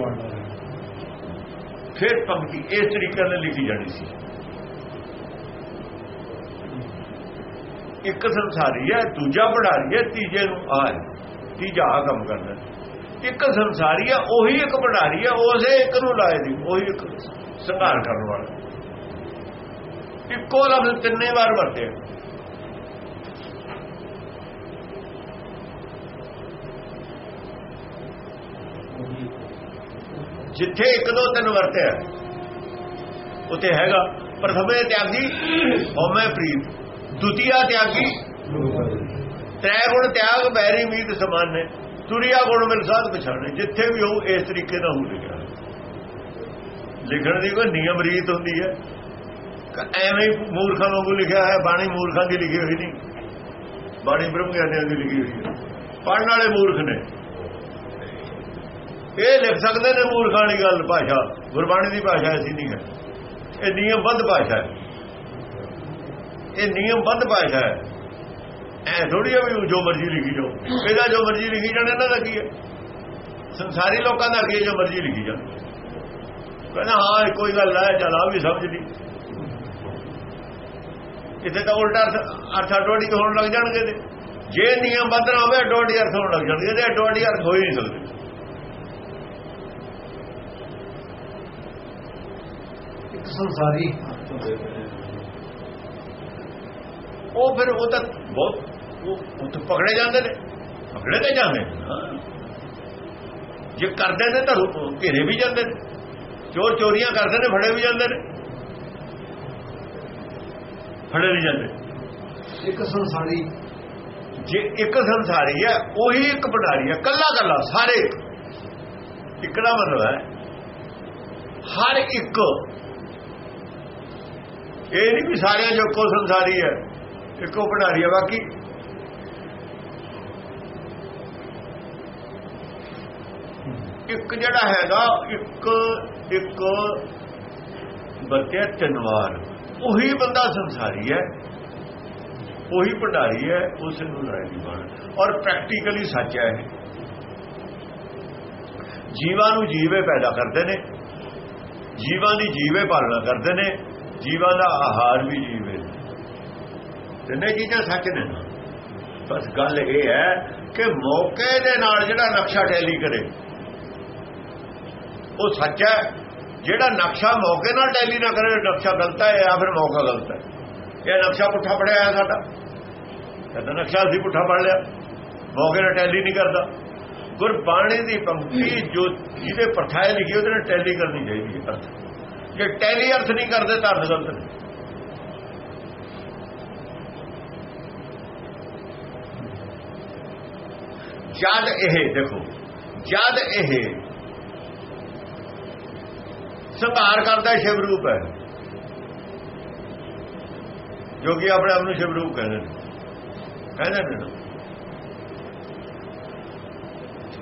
ਫਿਰ ਪੰਕਤੀ ਇਸ ਤਰੀਕੇ ਨਾਲ ਲਿਖੀ ਜਾਣੀ ਸੀ। ਇੱਕ ਸੰਸਾਰੀ ਹੈ, ਦੂਜਾ ਭੰਡਾਰੀ ਹੈ, ਤੀਜੇ ਨੂੰ ਆ ਤੀਜਾ ਆ ਕੰਮ ਕਰਦਾ ਇੱਕ ਸੰਸਾਰੀ ਹੈ, ਉਹੀ ਇੱਕ ਭੰਡਾਰੀ ਹੈ, ਉਸੇ ਇੱਕ ਨੂੰ ਲਾਏ ਦੀ, ਉਹੀ ਇੱਕ ਸੰਘਾਰ ਕਰਨ ਵਾਲਾ। ਇੱਕੋ ਲਫ਼ਜ਼ ਤਿੰਨੇ ਵਾਰ ਵਰਤਿਆ ਜਿੱਥੇ ਇੱਕ ਦੋ ਤਿੰਨ ਵਰਤਿਆ ਉੱਥੇ ਹੈਗਾ, ਪ੍ਰਥਮੇ ਤਿਆਗੀ ਹਉਮੈ ਪ੍ਰੀਤ। ਦੁਤੀਆ ਤਿਆਗੀ। ਤ੍ਰੈ ਗੁਣ ਤਿਆਗ, ਬੈਰੀ ਮੀਤ ਸਮਾਨ। ਨੇ ਤੁਰਿਆ ਗੁਣ ਮਿਲ ਸਾਧ ਪਛਾਣੇ। ਜਿੱਥੇ ਵੀ ਹੋ ਇਸ ਤਰੀਕੇ ਨਾਲ ਹੋ ਲਿਖਿਆ। ਲਿਖਣ ਦੀ ਕੋਈ ਨਿਯਮ ਰੀਤ ਹੁੰਦੀ ਹੈ। ਐਵੇਂ ਹੀ ਮੂਰਖਾਂ ਵਾਂਗੂ ਲਿਖਿਆ ਹੈ, ਬਾਣੀ ਮੂਰਖਾਂ ਦੀ ਲਿਖੀ ਹੋਈ ਨਹੀਂ। ਬਾਣੀ ਬ੍ਰਹਮ ਗਿਆਨੀਆਂ ਦੀ ਲਿਖੀ ਹੋਈ ਹੈ। ਪੜਨ ਵਾਲੇ ਮੂਰਖ ਨੇ। ਇਹ ਲਿਖ ਸਕਦੇ ਨੇ ਮੂਰਖਾਂ ਵਾਲੀ ਗੱਲ, ਭਾਸ਼ਾ। ਗੁਰਬਾਣੀ ਦੀ ਭਾਸ਼ਾ ਐਸੀ ਨਹੀਂ ਹੈ। ਇਹ ਨਿਯਮਬੱਧ ਭਾਸ਼ਾ ਹੈ। ਇਹ ਨਿਯਮ ਨਿਯਮਬੱਧ ਭਾਸ਼ਾ ਹੈ ਐ ਥੋੜੀ ਆ ਵੀ ਜੋ ਮਰਜ਼ੀ ਲਿਖੀ ਜਾਓ। ਇਹਦਾ ਜੋ ਮਰਜ਼ੀ ਲਿਖੀ ਜਾਣਾ, ਇਹਨਾਂ ਦਾ ਕੀ ਹੈ? ਸੰਸਾਰੀ ਲੋਕਾਂ ਦਾ ਕੀ ਜੋ ਮਰਜ਼ੀ ਲਿਖੀ ਜਾਣ। ਕਹਿੰਦਾ, ਹਾਂ ਕੋਈ ਗੱਲ ਹੈ, ਚਲ ਆ ਵੀ ਸਮਝ ਲਈ। ਇੱਥੇ ਤਾਂ ਉਲਟਾ ਅਰਥ- ਅਰਥ ਅਡੋਡੀ ਹੋਣ ਲੱਗ ਜਾਣਗੇ ਤੇ। ਜੇ ਨਿਯਮ ਬਦਲ ਹੋਵੇ ਅਡੋਡੀ ਅਰਥ ਹੋਣ ਲੱਗ ਜਾਣਗੇ ਤੇ ਅਡੋਡੀ ਅਰਥ ਹੋ ਹੀ ਨਹੀਂ ਸਕਦੇ। ਸੰਸਾਰੀ ਉਹ ਫਿਰ ਉਹ ਤਾਂ ਬਹੁਤ ਉਹ ਤਾਂ ਪਕੜੇ ਜਾਂਦੇ ਨੇ। ਪਕੜੇ ਤੇ ਜਾਂਦੇ। ਜੇ ਕਰਦੇ ਨੇ ਤਾਂ ਘੇਰੇ ਵੀ ਜਾਂਦੇ ਨੇ। ਚੋਰ ਚੋਰੀਆਂ ਕਰਦੇ ਨੇ ਫੜੇ ਵੀ ਜਾਂਦੇ ਨੇ। ਫੜੇ ਨਹੀਂ ਜਾਂਦੇ। ਇੱਕ ਸੰਸਾਰੀ। ਜੇ ਇੱਕ ਸੰਸਾਰੀ ਹੈ ਉਹੀ ਇੱਕ ਭੰਡਾਰੀ ਹੈ ਕੱਲਾ ਕੱਲਾ ਸਾਰੇ। ਇੱਕ। ਇੱਕ ਦਾ ਮਤਲਬ ਹੈ ਹਰ ਇੱਕ। ਇਹ ਨਹੀਂ ਵੀ ਸਾਰਿਆਂ ਜੋ ਕੋ ਸੰਸਾਰੀ ਹੈ। ਇੱਕੋ ਭੰਡਾਰੀ ਹੈ ਬਾਕੀ ਇੱਕ ਜਿਹੜਾ ਹੈਗਾ, ਇੱਕ ਇੱਕ ਵਰਤਿਆ ਤਿੰਨ ਵਾਰ ਉਹੀ ਬੰਦਾ ਸੰਸਾਰੀ ਹੈ। ਉਹੀ ਭੰਡਾਰੀ ਹੈ ਉਸ ਨੂੰ ਰਾਇ ਦੀ ਬਾਣ ਔਰ ਪ੍ਰੈਕਟੀਕਲੀ ਸੱਚ ਹੈ ਇਹ। ਜੀਵਾਂ ਨੂੰ ਜੀਵੇ ਪੈਦਾ ਕਰਦੇ ਨੇ। ਜੀਵਾਂ ਦੀ ਜੀਵੇ ਪਾਲਣਾ ਕਰਦੇ ਨੇ। ਜੀਵਾਂ ਦਾ ਆਹਾਰ ਵੀ ਜੀਵ ਤਿੰਨੇ ਚੀਜ਼ਾਂ ਸੱਚ ਨੇ। ਬਸ ਗੱਲ ਇਹ ਹੈ ਕਿ ਮੌਕੇ ਦੇ ਨਾਲ ਜਿਹੜਾ ਨਕਸ਼ਾ ਟੈਲੀ ਕਰੇ, ਉਹ ਸੱਚ ਹੈ। ਜਿਹੜਾ ਨਕਸ਼ਾ ਮੌਕੇ ਨਾਲ ਟੈਲੀ ਨਾ ਕਰੇ, ਨਕਸ਼ਾ ਗਲਤ ਹੈ ਜਾਂ ਫਿਰ ਮੌਕਾ ਗਲਤ ਹੈ। ਇਹ ਨਕਸ਼ਾ ਪੁੱਠਾ ਪੜਿਆ ਹੈ ਸਾਡਾ। ਇਹਦਾ ਨਕਸ਼ਾ ਅਸੀਂ ਪੁੱਠਾ ਪੜ ਲਿਆ। ਮੌਕੇ ਨਾਲ ਟੈਲੀ ਨਹੀਂ ਕਰਦਾ। ਗੁਰਬਾਣੀ ਦੀ ਪੰਕਤੀ ਜੋ ਜਿਹਦੇ ਪਰਥਾਏ ਲਿਖੀ, ਉਹਦੇ ਨਾਲ ਟੈਲੀ ਕਰਨੀ ਚਾਹੀਦੀ ਹੈ ਅਰਥ। ਜੇ ਟੈਲੀ ਅਰਥ ਨਹੀਂ ਕਰਦੇ, ਤਾਂ ਅਰਥ ਗਲਤ ਨੇ। ਜਦ ਇਹ, ਦੇਖੋ, ਜਦ ਇਹ ਸੰਭਾਰ ਕਰਦਾ ਸ਼ਿਵ ਰੂਪ ਹੈ। ਜੋ ਕਿ ਆਪਣੇ ਆਪ ਨੂੰ ਸ਼ਿਵ ਰੂਪ ਕਹਿੰਦੇ ਨੇ। ਕਹਿੰਦੇ ਨੇ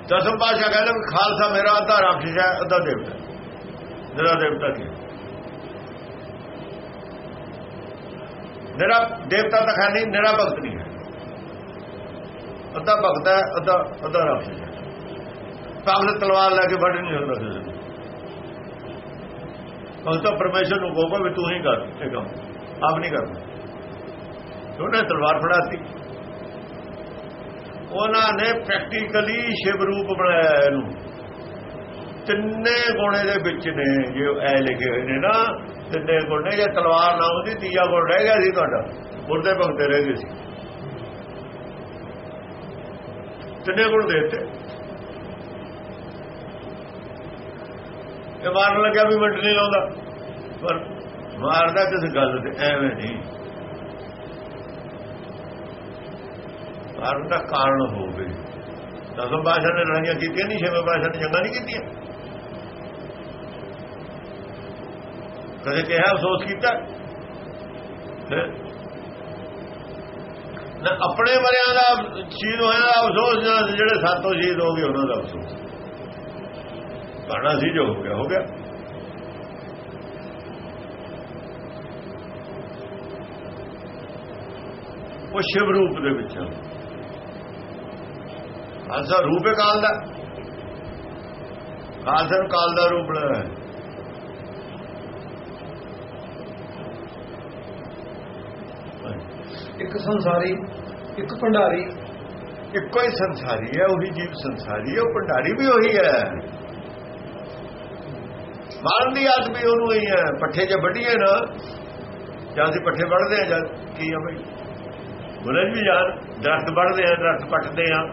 ਦਸਮ ਪਾਸ਼ਾ ਕਹਿੰਦੇ ਵੀ ਖਾਲਸਾ ਮੇਰਾ ਅੱਧਾ ਰਾਖਸ਼ ਹੈ, ਅੱਧਾ ਦੇਵਤਾ ਮੇਰਾ ਦੇਵਤਾ ਕੀ ਮੇਰਾ ਦੇਵਤਾ ਤਾਂ ਹੈ ਨਹੀਂ, ਮੇਰਾ ਭਗਤ ਨਹੀਂ ਹੈ। ਅੱਧਾ ਭਗਤ ਹੈ, ਅੱਧਾ ਅੱਧਾ ਰੱਬ। ਹੈ ਭਗਤ ਤਲਵਾਰ ਲੈ ਕੇ ਵੱਢ ਨਹੀਂ ਹੁੰਦਾ ਕਿਸੇ ਨੂੰ। ਭਗਤ ਪਰਮੇਸ਼ਰ ਨੂੰ ਕਹੋਗਾ ਵੀ ਤੂੰ ਹੀ ਕਰ ਇਹ ਕੰਮ। ਆਪ ਨਹੀਂ ਕਰਦਾ। ਉਹਨੇ ਤਲਵਾਰ ਫੜਾਤੀ। ਉਹਨਾਂ ਨੇ ਪ੍ਰੈਕਟੀਕਲੀ ਸ਼ਿਵ ਰੂਪ ਬਣਾਇਆ ਇਹਨੂੰ। ਤਿੰਨੇ ਗੁਣੇ ਦੇ ਵਿੱਚ ਨੇ, ਜੇ ਐ ਲਿਖੇ ਹੋਏ ਨੇ ਨਾ, ਤਿੰਨੇ ਗੁਣੇ, ਜੇ ਤਲਵਾਰ ਨਾ ਹੁੰਦੀ ਤੀਆ ਗੁਣ ਰਹਿ ਗਿਆ ਸੀ ਤੁਹਾਡਾ। ਮੁਰਦੇ ਭਗਤੇ ਰਹਿ ਗਏ ਸੀ। ਕਿੰਨੇ ਗੁਣ ਦੇਤੇ। ਇਹ ਮਾਰਨ ਲੱਗਿਆ ਵੀ ਮਿੰਟ ਨਹੀਂ ਲਾਉਂਦਾ। ਪਰ ਮਾਰਦਾ ਕਿਸ ਗੱਲ ਤੇ, ਐਵੇਂ ਨਹੀਂ। ਕਾਰਨ ਦਾ ਕਾਰਨ ਹੋਵੇ। ਦਸਮ ਬਾਸ਼ਾ ਨੇ ਲੜਾਈਆਂ ਕੀਤੀਆਂ ਨਹੀਂ, ਛੇਵੇਂ ਬਾਸ਼ਾ ਨੇ ਜੰਗਾਂ ਨਹੀਂ ਕੀਤੀਆਂ। ਕਦੇ ਕਿਹਾ, ਅਫਸੋਸ ਕੀਤਾ। ਨਾ ਆਪਣੇ ਮਰਿਆਂ ਦਾ ਸ਼ਹੀਦ ਹੋਇਆ ਦਾ ਅਫਸੋਸ ਨਾ, ਜਿਹੜੇ ਸਾਤੋਂ ਸ਼ਹੀਦ ਹੋ ਗਏ ਉਹਨਾਂ ਦਾ ਅਫਸੋਸ। ਕਾਣਾ ਸੀ ਜੋ ਹੋ ਗਿਆ ਹੋ ਗਿਆ। ਉਹ ਸ਼ਿਵ ਰੂਪ ਦੇ ਵਿੱਚ ਖਾਲਸਾ ਰੂਪ ਹੈ ਕਾਲ ਦਾ। ਖਾਲਸਾ ਨੂੰ ਕਾਲ ਦਾ ਰੂਪ ਹੈ ਇੱਕ ਸੰਸਾਰੀ, ਇੱਕ ਭੰਡਾਰੀ। ਇੱਕੋ ਹੀ ਸੰਸਾਰੀ ਹੈ, ਉਹੀ ਜੀਵ ਸੰਸਾਰੀ ਹੈ, ਉਹ ਭੰਡਾਰੀ ਵੀ ਉਹੀ ਹੈ। ਮਾਰਨ ਦੀ ਆਦਤ ਵੀ ਉਹਨੂੰ ਹੀ ਹੈ, ਪੱਠੇ ਜੇ ਵੱਢੀਏ ਨਾ, ਜਾਂ ਅਸੀਂ ਪੱਠੇ ਵੱਢਦੇ ਆ ਜਾਂ ਕੀ ਆ ਬਈ? ਬੁਲਜ ਵੀ ਯਾਰ, ਦਰਖਤ ਵੱਢਦੇ ਆ ਦਰਖਤ ਪੱਟਦੇ ਆ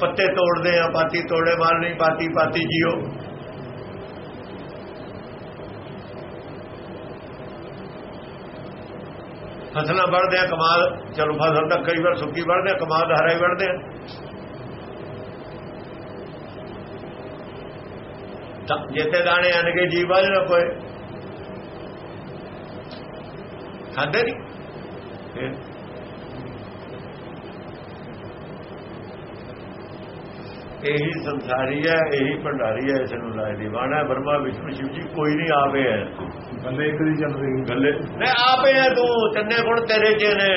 ਪੱਤੇ ਤੋੜਦੇ ਆ ਪਾਤੀ ਤੋੜੇ ਮਾਰਨੀ ਪਾਤੀ ਪਾਤੀ ਜੀਓ। ਫਸਲਾਂ ਵੱਢਦੇ ਆ, ਕਮਾਲ, ਚਲੋ ਫਸਲ ਤਾਂ ਕਈ ਵਾਰ ਸੁੱਕੀ ਵੱਢਦੇ ਆ, ਕਮਾਲ ਹਰਾ ਹੀ ਵੱਢਦੇ ਆ। ਤਾਂ ਜਿੱਤੇ ਦਾਣੇ ਆਣਗੇ ਜੀਵ ਆ ਨਾ ਕੋਈ। ਖਾਂਦੇ ਨਹੀਂ? ਇਹੀ ਸੰਸਾਰੀ ਹੈ, ਇਹੀ ਭੰਡਾਰੀ ਹੈ, ਇਸ ਨੂੰ ਲਾਇ ਦੀਵਾਨਾ ਬਰਮਾ ਵਿਸ਼ਨੂੰ, ਸ਼ਿਵ ਜੀ, ਕੋਈ ਨਹੀਂ ਆਵੇ ਹੈ ਬੰਦੇ ਇੱਕ ਦੀ ਚੱਲ ਰਹੀ ਗੱਲੇ ਨਹੀਂ ਆਪੇ ਹੈ ਤੂੰ ਤੰਨੇ ਗੁਣ ਤੇਰੇ ਚ ਨੇ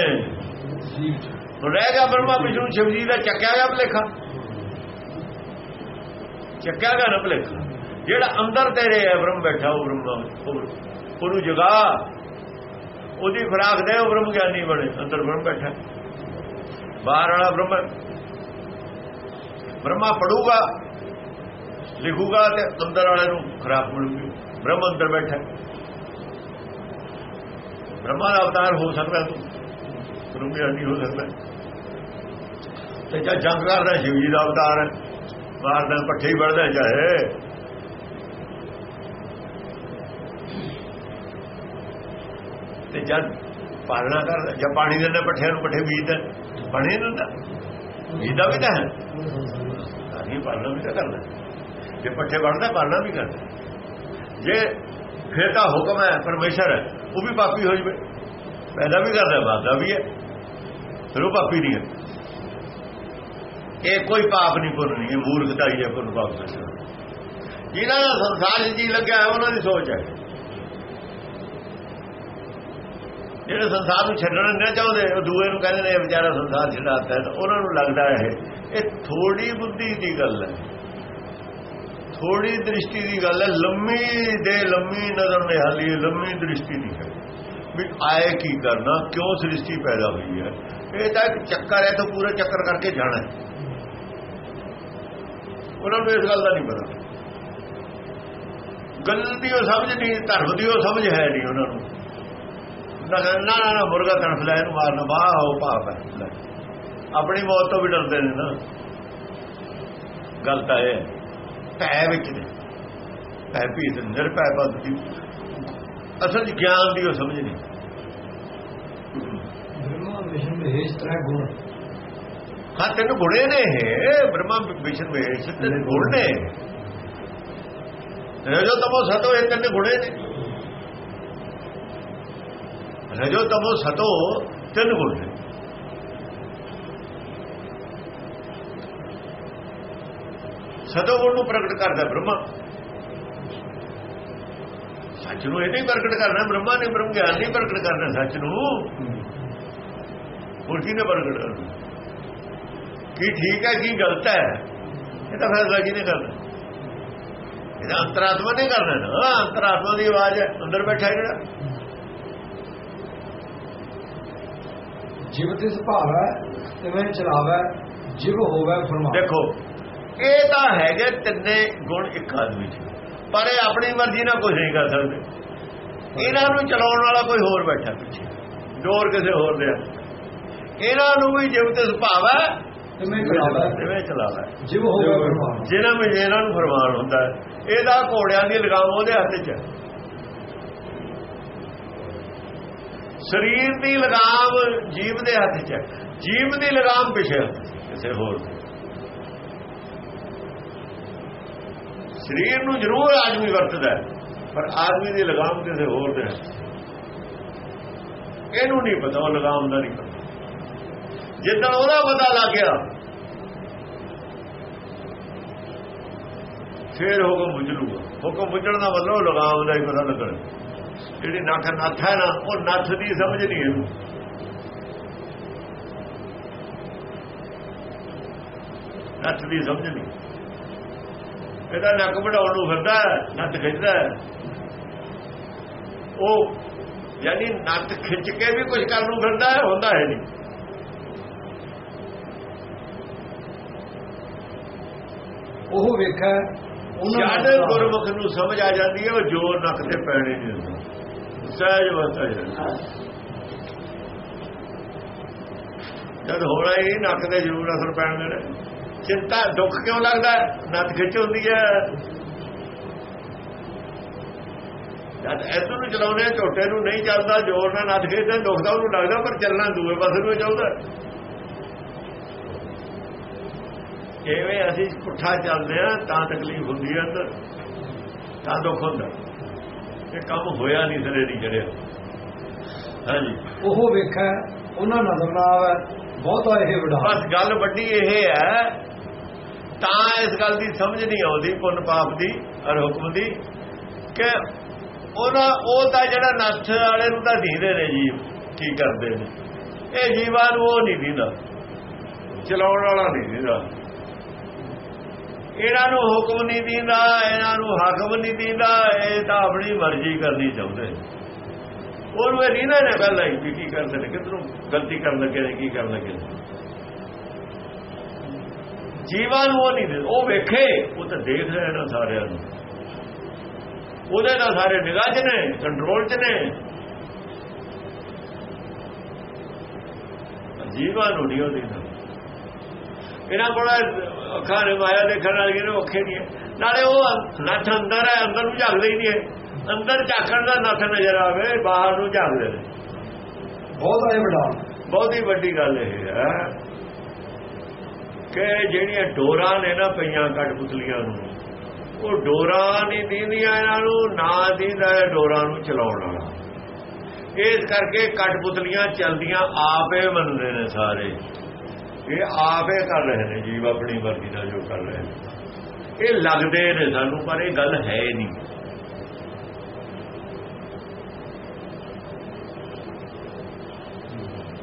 ਰਹਿ ਗਿਆ ਬ੍ਰਹਮਾ ਵਿਸ਼ਨੂੰ ਸ਼ਿਵ ਜੀ ਦਾ ਚੱਕਿਆ ਗਿਆ ਭਲੇਖਾ। ਚੱਕਿਆ ਗਿਆ ਨਾ ਭਲੇਖਾ। ਜਿਹੜਾ ਅੰਦਰ ਤੇਰੇ ਹੈ ਬ੍ਰਹਮ ਬੈਠਾ, ਉਹ ਬ੍ਰਹਮ ਉਹਨੂੰ ਜਗਾ। ਉਹਦੀ ਫਰਾਕ ਦੇ, ਉਹ ਬ੍ਰਹਮ ਗਿਆਨੀ ਬਣੇ। ਅੰਦਰ ਬ੍ਰਹਮ ਬੈਠਾ। ਬਾਹਰ ਵਾਲਾ ਬ੍ਰਹਮ ਬ੍ਰਹਮਾ ਪੜੂਗਾ, ਲਿਖੂਗਾ ਤੇ ਅੰਦਰ ਵਾਲੇ ਨੂੰ ਖਰਾਬ ਮਿਲੂਗੀ। ਬ੍ਰਹਮ ਅੰਦਰ ਬੈਠਾ। ਬ੍ਰਹਮਾ ਦਾ ਅਵਤਾਰ ਹੋ ਸਕਦਾ ਤੂੰ। ਬ੍ਰਹਮ ਗਿਆਨੀ ਹੋ ਸਕਦਾ। ਤੇ ਜਾਂ ਜੰਗ ਕਰਦਾ ਸ਼ਿਵ ਜੀ ਦਾ ਅਵਤਾਰ ਹੈ। ਬਾਹਰ ਦਾ ਪੱਠੇ ਹੀ ਵੜਦਾ ਚਾਹੇ। ਤੇ ਜਦ ਪਾਲਣਾ ਕਰਦਾ, ਜਾਂ ਪਾਣੀ ਦੇ ਨਾਲ ਪੱਠਿਆਂ ਨੂੰ ਪੱਠੇ ਬੀਜਦਾ। ਪਾਣੀ ਨਹੀਂ ਦਿੰਦਾ ਬੀਜਦਾ ਵੀ ਤਾਂ ਹੈ। ਨਹੀਂ ਪਾਲਣਾ ਵੀ ਤਾਂ ਕਰਦਾ। ਜੇ ਪੱਠੇ ਵੜਦਾ ਪਾਲਣਾ ਵੀ ਕਰਦਾ। ਜੇ ਫਿਰ ਤਾਂ ਹੁਕਮ ਹੈ, ਪਰਮੇਸ਼ਰ ਹੈ। ਉਹ ਵੀ ਪਾਪੀ ਹੋ ਜਵੇ। ਪੈਦਾ ਵੀ ਕਰਦਾ, ਵਾਦਾ ਵੀ ਹੈ। ਫਿਰ ਉਹ ਪਾਪੀ ਨਹੀਂ ਹੈ। ਇਹ ਕੋਈ ਪਾਪ ਨਹੀਂ, ਪੁੰਨ ਇਹ ਮੂਰਖਤਾ ਹੀ ਹੈ, ਪੁੰਨ ਪਾਪ ਜਿਹਨਾਂ ਦਾ ਸੰਸਾਰ ਜੀ ਲੱਗਿਆ ਹੈ ਉਹਨਾਂ ਦੀ ਸੋਚ ਹੈ। ਜਿਹੜੇ ਸੰਸਾਰ ਨੂੰ ਛੱਡਣਾ ਨਹੀਂ ਚਾਹੁੰਦੇ, ਉਹ ਦੂਏ ਨੂੰ ਕਹਿੰਦੇ ਨੇ ਵਿਚਾਰਾ ਸੰਸਾਰ ਛੱਡਾਤਾ ਹੈ। ਉਹਨਾਂ ਨੂੰ ਲੱਗਦਾ ਹੈ, ਇਹ ਥੋੜੀ ਬੁੱਧੀ ਦੀ ਗੱਲ ਹੈ। ਥੋੜੀ ਦ੍ਰਿਸ਼ਟੀ ਦੀ ਗੱਲ ਹੈ, ਲੰਮੀ ਦੇ ਲੰਮੀ ਨਜ਼ਰ ਨੇ ਹਾਲੀ ਲੰਮੀ ਦ੍ਰਿਸ਼ਟੀ ਦੀ ਹੈ। ਵੀ ਆਏ ਕੀ ਕਰਨਾ, ਕਿਉਂ ਸ੍ਰਿਸ਼ਟੀ ਪੈਦਾ ਹੋਈ ਹੈ? ਇਹ ਤਾਂ ਇੱਕ ਚੱਕਰ ਹੈ, ਤਾਂ ਪੂਰਾ ਚੱਕਰ ਕਰਕੇ ਜਾਣਾ ਹੈ। ਉਹਨਾਂ ਨੂੰ ਇਸ ਗੱਲ ਦਾ ਨਹੀਂ ਪਤਾ। ਗੱਲ ਦੀ ਉਹ ਸਮਝ ਨਹੀਂ, ਧਰਮ ਦੀ ਉਹ ਸਮਝ ਹੈ ਨਹੀਂ ਉਹਨਾਂ ਨੂੰ। ਨਾ ਨਾ ਨਾ ਮੁਰਗਾ ਤੜਫ ਲੈ, ਇਹਨੂੰ ਮਾਰਨਾ ਬਾਹ ਹੋ ਪਾਪ ਹੈ। ਆਪਣੀ ਮੌਤ ਤੋਂ ਵੀ ਡਰਦੇ ਨੇ ਨਾ। ਗੱਲ ਤਾਂ ਪੈ ਵਿੱਚ ਨੇ। ਪੈ ਵੀ ਨਿਰਪੈ ਪਦ ਦੀ ਅਸਲ ਗਿਆਨ ਦੀ ਉਹ ਸਮਝ ਨਹੀਂ। ਬ੍ਰਹਮਾ ਵਿਸ਼ਨ ਮਹੇਸ਼ ਤਰ੍ਹਾਂ ਗੁਣ। ਹਾਂ ਤੈਨੂੰ ਗੁਣੇ ਨੇ ਬ੍ਰਹਮਾ ਵਿਸ਼ਨ ਵੇਸ਼ ਤੇ ਗੁਣ ਨੇ। ਰਜੋ ਤਮੋ ਸਤੋ ਇਹ ਤੈਨੂੰ ਗੁਣੇ ਨੇ। ਰਜੋ ਤਮੋ ਸਤੋ ਤਿੰਨ ਗੁਣ ਨੇ। ਸਤੋ ਗੁਣ ਨੂੰ ਪ੍ਰਗਟ ਕਰਦਾ ਬ੍ਰਹਮਾ। ਸੱਚ ਨੂੰ ਇਹ ਨਹੀਂ ਪ੍ਰਗਟ ਕਰਨਾ ਬ੍ਰਹਮਾ ਨੇ ਬ੍ਰਹਮ ਗਿਆਨ ਨਹੀਂ ਪ੍ਰਗਟ ਕਰਨਾ ਸੱਚ ਨੂੰ। ਹੋਰ ਕੀ ਨੇ ਪ੍ਰਗਟ ਕਰਨਾ? ਕੀ ਠੀਕ ਹੈ ਕੀ ਗਲਤ ਹੈ? ਇਹ ਤਾਂ ਫੈਸਲਾ ਕਿਹਨੇ ਕਰਨਾ? ਇਹਦਾ ਅੰਤਰਾਤਮਾ ਨੇ ਕਰਨਾ ਨਾ। ਅੰਤਰਾਤਮਾ ਦੀ ਆਵਾਜ਼ ਹੈ। ਅੰਦਰ ਬੈਠਾ ਜਿਹੜਾ। ਜਿਵ ਤਿਸ ਭਾਵੈ ਤਿਵੇਂ ਚਲਾਵੈ ਜਿਵ ਹੋਵੈ ਫਰਮਾਨ ਦੇਖੋ ਇਹ ਤਾਂ ਹੈਗੇ ਤਿੰਨੇ ਗੁਣ ਇੱਕ ਆਦਮੀ 'ਚ। ਪਰ ਇਹ ਆਪਣੀ ਮਰਜ਼ੀ ਨਾਲ ਕੁਝ ਨਹੀਂ ਕਰ ਸਕਦੇ। ਇਹਨਾਂ ਨੂੰ ਚਲਾਉਣ ਵਾਲਾ ਕੋਈ ਹੋਰ ਬੈਠਾ ਪਿੱਛੇ। ਜ਼ੋਰ ਕਿਸੇ ਹੋਰ ਦੇ ਇਹਨਾਂ ਨੂੰ ਵੀ ਜਿਵ ਤੇ ਸੁਭਾਵ ਹੈ ਚਲਾਵੈ ਜਿਵੇਂ ਚਲਾਵਾ ਜਿਵ ਹੋਵੈ ਫਰਮਾਨ ਜਿਹਨਾਂ ਵਿੱਚ ਇਹਨਾਂ ਨੂੰ ਫਰਮਾਨ ਹੁੰਦਾ ਇਹਦਾ ਘੋੜਿਆਂ ਦੀ ਲਗਾਮ ਉਹਦੇ ਹੱਥ 'ਚ। ਹੈ ਸਰੀਰ ਦੀ ਲਗਾਮ ਜੀਵ ਦੇ ਹੱਥ 'ਚ। ਹੈ ਜੀਵ ਦੀ ਲਗਾਮ ਪਿਛੇ ਕਿਸੇ ਹੋਰ ਦੇ। ਸਰੀਰ ਨੂੰ ਜ਼ਰੂਰ ਆਦਮੀ ਵਰਤਦਾ ਪਰ ਆਦਮੀ ਦੀ ਲਗਾਮ ਕਿਸੇ ਹੋਰ ਦੇ ਹੈ। ਇਹਨੂੰ ਨਹੀਂ ਪਤਾ, ਉਹ ਲਗਾਮ ਦਾ ਨਹੀਂ ਪਤਾ। ਜਿੱਦਾਂ ਉਹਦਾ ਪਤਾ ਲੱਗ ਗਿਆ, ਫੇਰ ਹੁਕਮ ਬੁਝਲੂਗਾ ਹੁਕਮ ਬੁਝਣ ਦਾ ਮਤਲਬ ਲਗਾਮ ਦਾ ਹੀ ਪਤਾ ਲੱਗਣਾ। ਜਿਹੜੀ ਨੱਥ ਨੱਥ ਹੈ ਨਾ, ਉਹ ਨੱਥ ਦੀ ਸਮਝ ਨਹੀਂ ਇਹਨੂੰ। ਨੱਥ ਦੀ ਸਮਝ ਨਹੀਂ। ਇਹਦਾ ਨੱਕ ਵਡਾਉਣ ਨੂੰ ਫਿਰਦਾ ਨੱਥ ਖਿੱਚਦਾ। ਉਹ ਯਾਨੀ ਨੱਥ ਖਿੱਚ ਕੇ ਵੀ ਕੁਝ ਕਰਨ ਨੂੰ ਫਿਰਦਾ ਹੈ ਹੁੰਦਾ ਹੈ ਨਹੀਂ। ਉਹ ਵੇਖੈ ਉਹਨਾਂ ਜਦ ਗੁਰਮੁਖ ਨੂੰ ਸਮਝ ਆ ਜਾਂਦੀ ਹੈ ਉਹ ਜੋਰ ਨੱਕ ਤੇ ਪੈਣੇ ਨਹੀਂ ਦਿੰਦਾ। ਸਹਿਜ ਵਸਾ ਜਾਂਦਾ। ਜਦ ਹੋਣਾ ਹੀ ਨੱਕ ਤੇ ਜ਼ਰੂਰ ਅਸਰ ਪੈਣ ਦੇ ਚਿੰਤਾ ਦੁੱਖ ਕਿਉਂ ਲੱਗਦਾ? ਨੱਕ ਖਿੱਚ ਹੁੰਦੀ ਹੈ। ਜਦ ਐਸੂ ਨੂੰ ਚਲਾਉਣੇ ਆ, ਝੋਟੇ ਨੂੰ ਨਹੀਂ ਚੱਲਦਾ ਜ਼ੋਰ ਨਾਲ ਨੱਕ ਖਿੱਚਦਾ ਦੁੱਖ ਦਾ ਉਹਨੂੰ ਲੱਗਦਾ ਪਰ ਚੱਲਣਾ ਦੂਏ ਪਾਸੇ ਨੂੰ ਚਾਹੁੰਦਾ ਜਿਵੇਂ ਅਸੀਂ ਪੁੱਠਾ ਚੱਲਦੇ ਆ ਤਾਂ ਤਕਲੀਫ ਹੁੰਦੀ ਹੈ ਅੰਦਰ ਤਾਂ ਦੁੱਖ ਹੁੰਦਾ। ਇਹ ਕੰਮ ਹੋਇਆ ਨਹੀਂ ਸਰੇ ਨਹੀਂ ਚੜਿਆ ਹਾਂਜੀ। ਉਹ ਵੇਖੈ ਉਹਨਾਂ ਨਜ਼ਰ ਨਾ ਆਵੈ ਬਹੁਤਾ ਇਹ ਵਡਾ ਬਸ ਗੱਲ ਵੱਡੀ ਇਹ ਹੈ ਤਾਂ ਇਸ ਗੱਲ ਦੀ ਸਮਝ ਨਹੀਂ ਆਉਂਦੀ ਪੁੰਨ ਪਾਪ ਦੀ ਔਰ ਹੁਕਮ ਦੀ ਕਿ ਉਹਨਾਂ, ਉਹ ਤਾਂ ਜਿਹੜਾ ਨੱਥ ਵਾਲੇ ਨੂੰ ਤਾਂ ਦੀਦੇ ਨੇ ਜੀ, ਕੀ ਕਰਦੇ ਨੇ। ਇਹ ਜੀਵਾਂ ਨੂੰ ਉਹ ਨਹੀਂ ਦੀਦਾ। ਚਲਾਉਣ ਵਾਲਾ ਨਹੀਂ ਦੀਦਾ। ਇਹਨਾਂ ਨੂੰ ਹੁਕਮ ਨਹੀਂ ਦਿੰਦਾ, ਇਹਨਾਂ ਨੂੰ ਹਾਕਮ ਨਹੀਂ ਦਿੰਦਾ, ਇਹ ਤਾਂ ਆਪਣੀ ਮਰਜ਼ੀ ਕਰਨੀ ਚਾਹੁੰਦੇ ਉਹਨੂੰ ਇਹ ਰੀਨਾ ਨੇ ਪਹਿਲਾਂ ਹੀ ਕੀ ਕਰਦੇ ਨੇ ਕਿਧਰੋਂ ਗਲਤੀ ਕਰਨ ਲੱਗੇ ਨੇ, ਕੀ ਕਰਨ ਲੱਗੇ ਨੇ। ਜੀਵਾਂ ਨੂੰ ਉਹ ਨਹੀਂ ਦੇ ਉਹ ਵੇਖੇ ਉਹ ਤਾਂ ਦੇਖ ਰਹੇ ਨੇ ਸਾਰਿਆਂ ਨੂੰ। ਉਹਦੇ ਨਾਲ ਸਾਰੇ ਨਿਗਾਹ 'ਚ ਨੇ ਕੰਟਰੋਲ 'ਚ ਨੇ। ਜੀਵਾਂ ਨੂੰ ਨਹੀਂ ਉਹ ਦਿੰਦਾ ਇਹਨਾਂ ਕੋਲ ਅੱਖਾਂ ਨੇ ਮਾਇਆ ਦੇਖਣ ਵਾਲੀ ਨੇ ਅੱਖੇ ਨਹੀਂ। ਨਾਲੇ ਉਹ ਨੱਥ ਅੰਦਰ ਹੈ ਅੰਦਰ ਨੂੰ ਝਾਕਦੇ ਹੀ ਨਹੀਂ ਹੈ। ਅੰਦਰ ਝਾਕਣ ਦਾ ਨੱਥ ਨਜ਼ਰ ਆਵੇ ਬਾਹਰ ਨੂੰ ਝਾਕਦੇ ਨੇ। ਬਹੁਤਾ ਇਹ ਵਡਾ ਬਹੁਤ ਹੀ ਵੱਡੀ ਗੱਲ ਇਹ ਹੈ। ਕਿ ਜਿਹੜੀਆਂ ਡੋਰਾਂ ਨੇ ਨਾ ਪਈਆਂ ਕਟਪੁਤਲੀਆਂ ਨੂੰ, ਉਹ ਡੋਰਾਂ ਨਹੀਂ ਦਿੰਦੀਆਂ ਇਹਨਾਂ ਨੂੰ, ਨਾ ਦਿੰਦਾ ਇਹ ਡੋਰਾਂ ਨੂੰ ਚਲਾਉਣ ਵਾਲਾ। ਇਸ ਕਰਕੇ ਕਟਪੁਤਲੀਆਂ ਚਲਦੀਆਂ ਆਪੇ ਮੰਨਦੇ ਨੇ ਸਾਰੇ। ਇਹ ਆਪੇ ਕਰ ਰਹੇ ਨੇ, ਜੀਵ ਆਪਣੀ ਮਰਜ਼ੀ ਨਾਲ ਜੋ ਕਰ ਰਹੇ ਨੇ। ਇਹ ਲੱਗਦੇ ਨੇ ਸਾਨੂੰ, ਪਰ ਇਹ ਗੱਲ ਹੈ ਨਹੀਂ।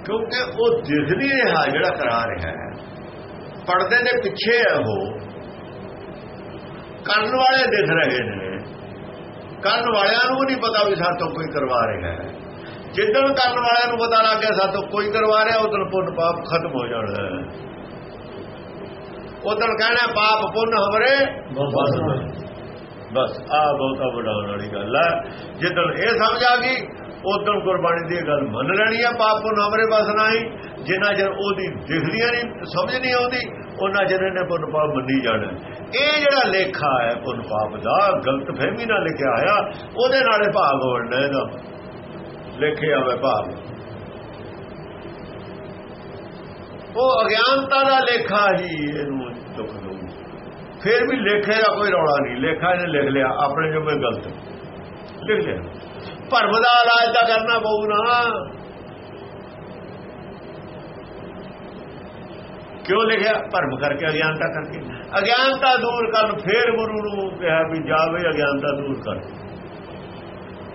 ਕਿਉਂਕਿ ਉਹ ਦਿਖ ਨਹੀਂ ਰਿਹਾ ਜਿਹੜਾ ਕਰਾ ਰਿਹਾ ਹੈ। ਪਰਦੇ ਦੇ ਪਿੱਛੇ ਹੈ ਉਹ। ਕਰਨ ਵਾਲੇ ਦਿਖ ਰਹੇ ਨੇ। ਕਰਨ ਵਾਲਿਆਂ ਨੂੰ ਨਹੀਂ ਪਤਾ ਵੀ ਸਾਤੋਂ ਕੋਈ ਕਰਵਾ ਰਿਹਾ ਹੈ। ਜਿੱਦਣ ਕਰਨ ਵਾਲਿਆਂ ਨੂੰ ਪਤਾ ਲੱਗ ਗਿਆ ਸਾਤੋਂ ਕੋਈ ਕਰਵਾ ਰਿਹਾ ਉਦੋਂ ਪੁੰਨ ਪਾਪ ਖਤਮ ਹੋ ਜਾਣਾ ਹੈ। ਉਦੋਂ ਕਹਿਣਾ ਪਾਪ ਪੁੰਨ ਹਮਰੇ ਬਸ ਆ ਬਹੁਤਾ ਬਣਾਉਣ ਵਾਲੀ ਗੱਲ ਹੈ। ਜਦੋਂ ਇਹ ਸਮਝ ਆ ਗਈ ਉਦੋਂ ਗੁਰਬਾਣੀ ਦੀ ਗੱਲ ਮੰਨ ਲੈਣੀ ਆ, ਪਾਪ ਨੂੰ ਅਮਰੇ ਬਸ ਹੀ ਜਿੰਨਾ ਜਰ ਉਹਦੀ ਦਿਖਦੀਆਂ ਨਹੀਂ, ਸਮਝ ਨਹੀਂ ਆਉਂਦੀ, ਉਹਨਾਂ ਜਿਹਨੇ ਨੇ ਪੁੰਨ ਪਾਪ ਮੰਨੀ ਜਾਣਾ। ਇਹ ਜਿਹੜਾ ਲੇਖਾ ਹੈ ਪੁੰਨ ਪਾਪ ਦਾ, ਗਲਤ ਫਹਿਮੀ ਨਾਲ ਲਿਖਿਆ ਆਇਆ ਉਹਦੇ ਨਾਲੇ ਭਾਗ ਹੋਣਾ ਇਹਦਾ। ਲਿਖੇ ਆਵੇ ਭਾਗ। ਉਹ ਅਗਿਆਨਤਾ ਦਾ ਲੇਖਾ ਹੀ ਇਹਨੂੰ ਦੁੱਖ ਦਊ। ਫਿਰ ਵੀ ਲੇਖੇ ਦਾ ਕੋਈ ਰੌਲਾ ਨਹੀਂ। ਲੇਖਾ ਇਹਨੇ ਲਿਖ ਲਿਆ, ਆਪਣੇ ਜੋ ਮੈਂ ਗਲਤ। ਲਿਖ ਲਿਆ। ਭਰਮ ਦਾ ਇਲਾਜ ਤਾਂ ਕਰਨਾ ਪਊ ਨਾ। ਕਿਉਂ ਲਿਖਿਆ? ਭਰਮ ਕਰਕੇ ਅਗਿਆਨਤਾ ਕਰਕੇ। ਅਗਿਆਨਤਾ ਦੂਰ ਕਰਨ, ਫੇਰ ਗੁਰੂ ਨੂੰ ਕਿਹਾ ਵੀ ਜਾਵੇ, ਅਗਿਆਨਤਾ ਦੂਰ ਕਰ।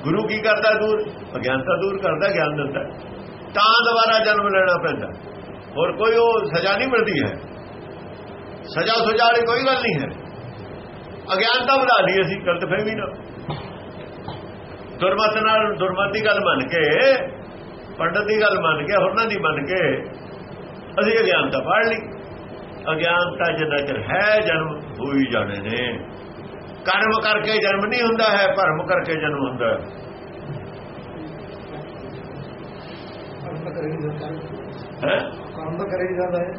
ਗੁਰੂ ਕੀ ਕਰਦਾ ਦੂਰ? ਅਗਿਆਨਤਾ ਦੂਰ ਕਰਦਾ, ਗਿਆਨ ਦਿੰਦਾ। ਤਾਂ ਦੁਬਾਰਾ ਜਨਮ ਲੈਣਾ ਪੈਂਦਾ। ਹੋਰ ਕੋਈ ਉਹ ਸਜ਼ਾ ਨਹੀਂ ਮਿਲਦੀ ਹੈ। ਸਜ਼ਾ ਸੁਝਾ ਵਾਲੀ ਕੋਈ ਗੱਲ ਨਹੀਂ ਹੈ। ਅਗਿਆਨਤਾ ਵਧਾ ਲਈ ਅਸੀਂ, ਗਲਤ ਫਹਿਮੀ ਨਾਲ ਦੁਰਮਤ ਨਾਲ ਦੁਰਮਤੀ ਗੱਲ ਮੰਨ ਕੇ ਪੰਡਤ ਦੀ ਗੱਲ ਮੰਨ ਕੇ ਹੋਰਨਾਂ ਦੀ ਮੰਨ ਕੇ ਅਸੀਂ ਅਗਿਆਨਤਾ ਫੜ ਲਈ। ਅਗਿਆਨਤਾ ਜਿੰਨਾ ਚਿਰ ਹੈ ਜਨਮ ਹੋਈ ਜਾਣੇ ਨੇ। ਕਰਮ ਕਰਕੇ ਜਨਮ ਨਹੀਂ ਹੁੰਦਾ ਹੈ ਭਰਮ ਕਰਕੇ ਜਨਮ ਹੁੰਦਾ ਹੈ। ਕੰਮ ਤਾਂ ਕਰੇ ਜਾਂਦਾ ਹੈ। ਕੰਮ ਤਾਂ ਕਰੇ ਨਹੀਂ ਜਾਂਦਾ ਹੈ।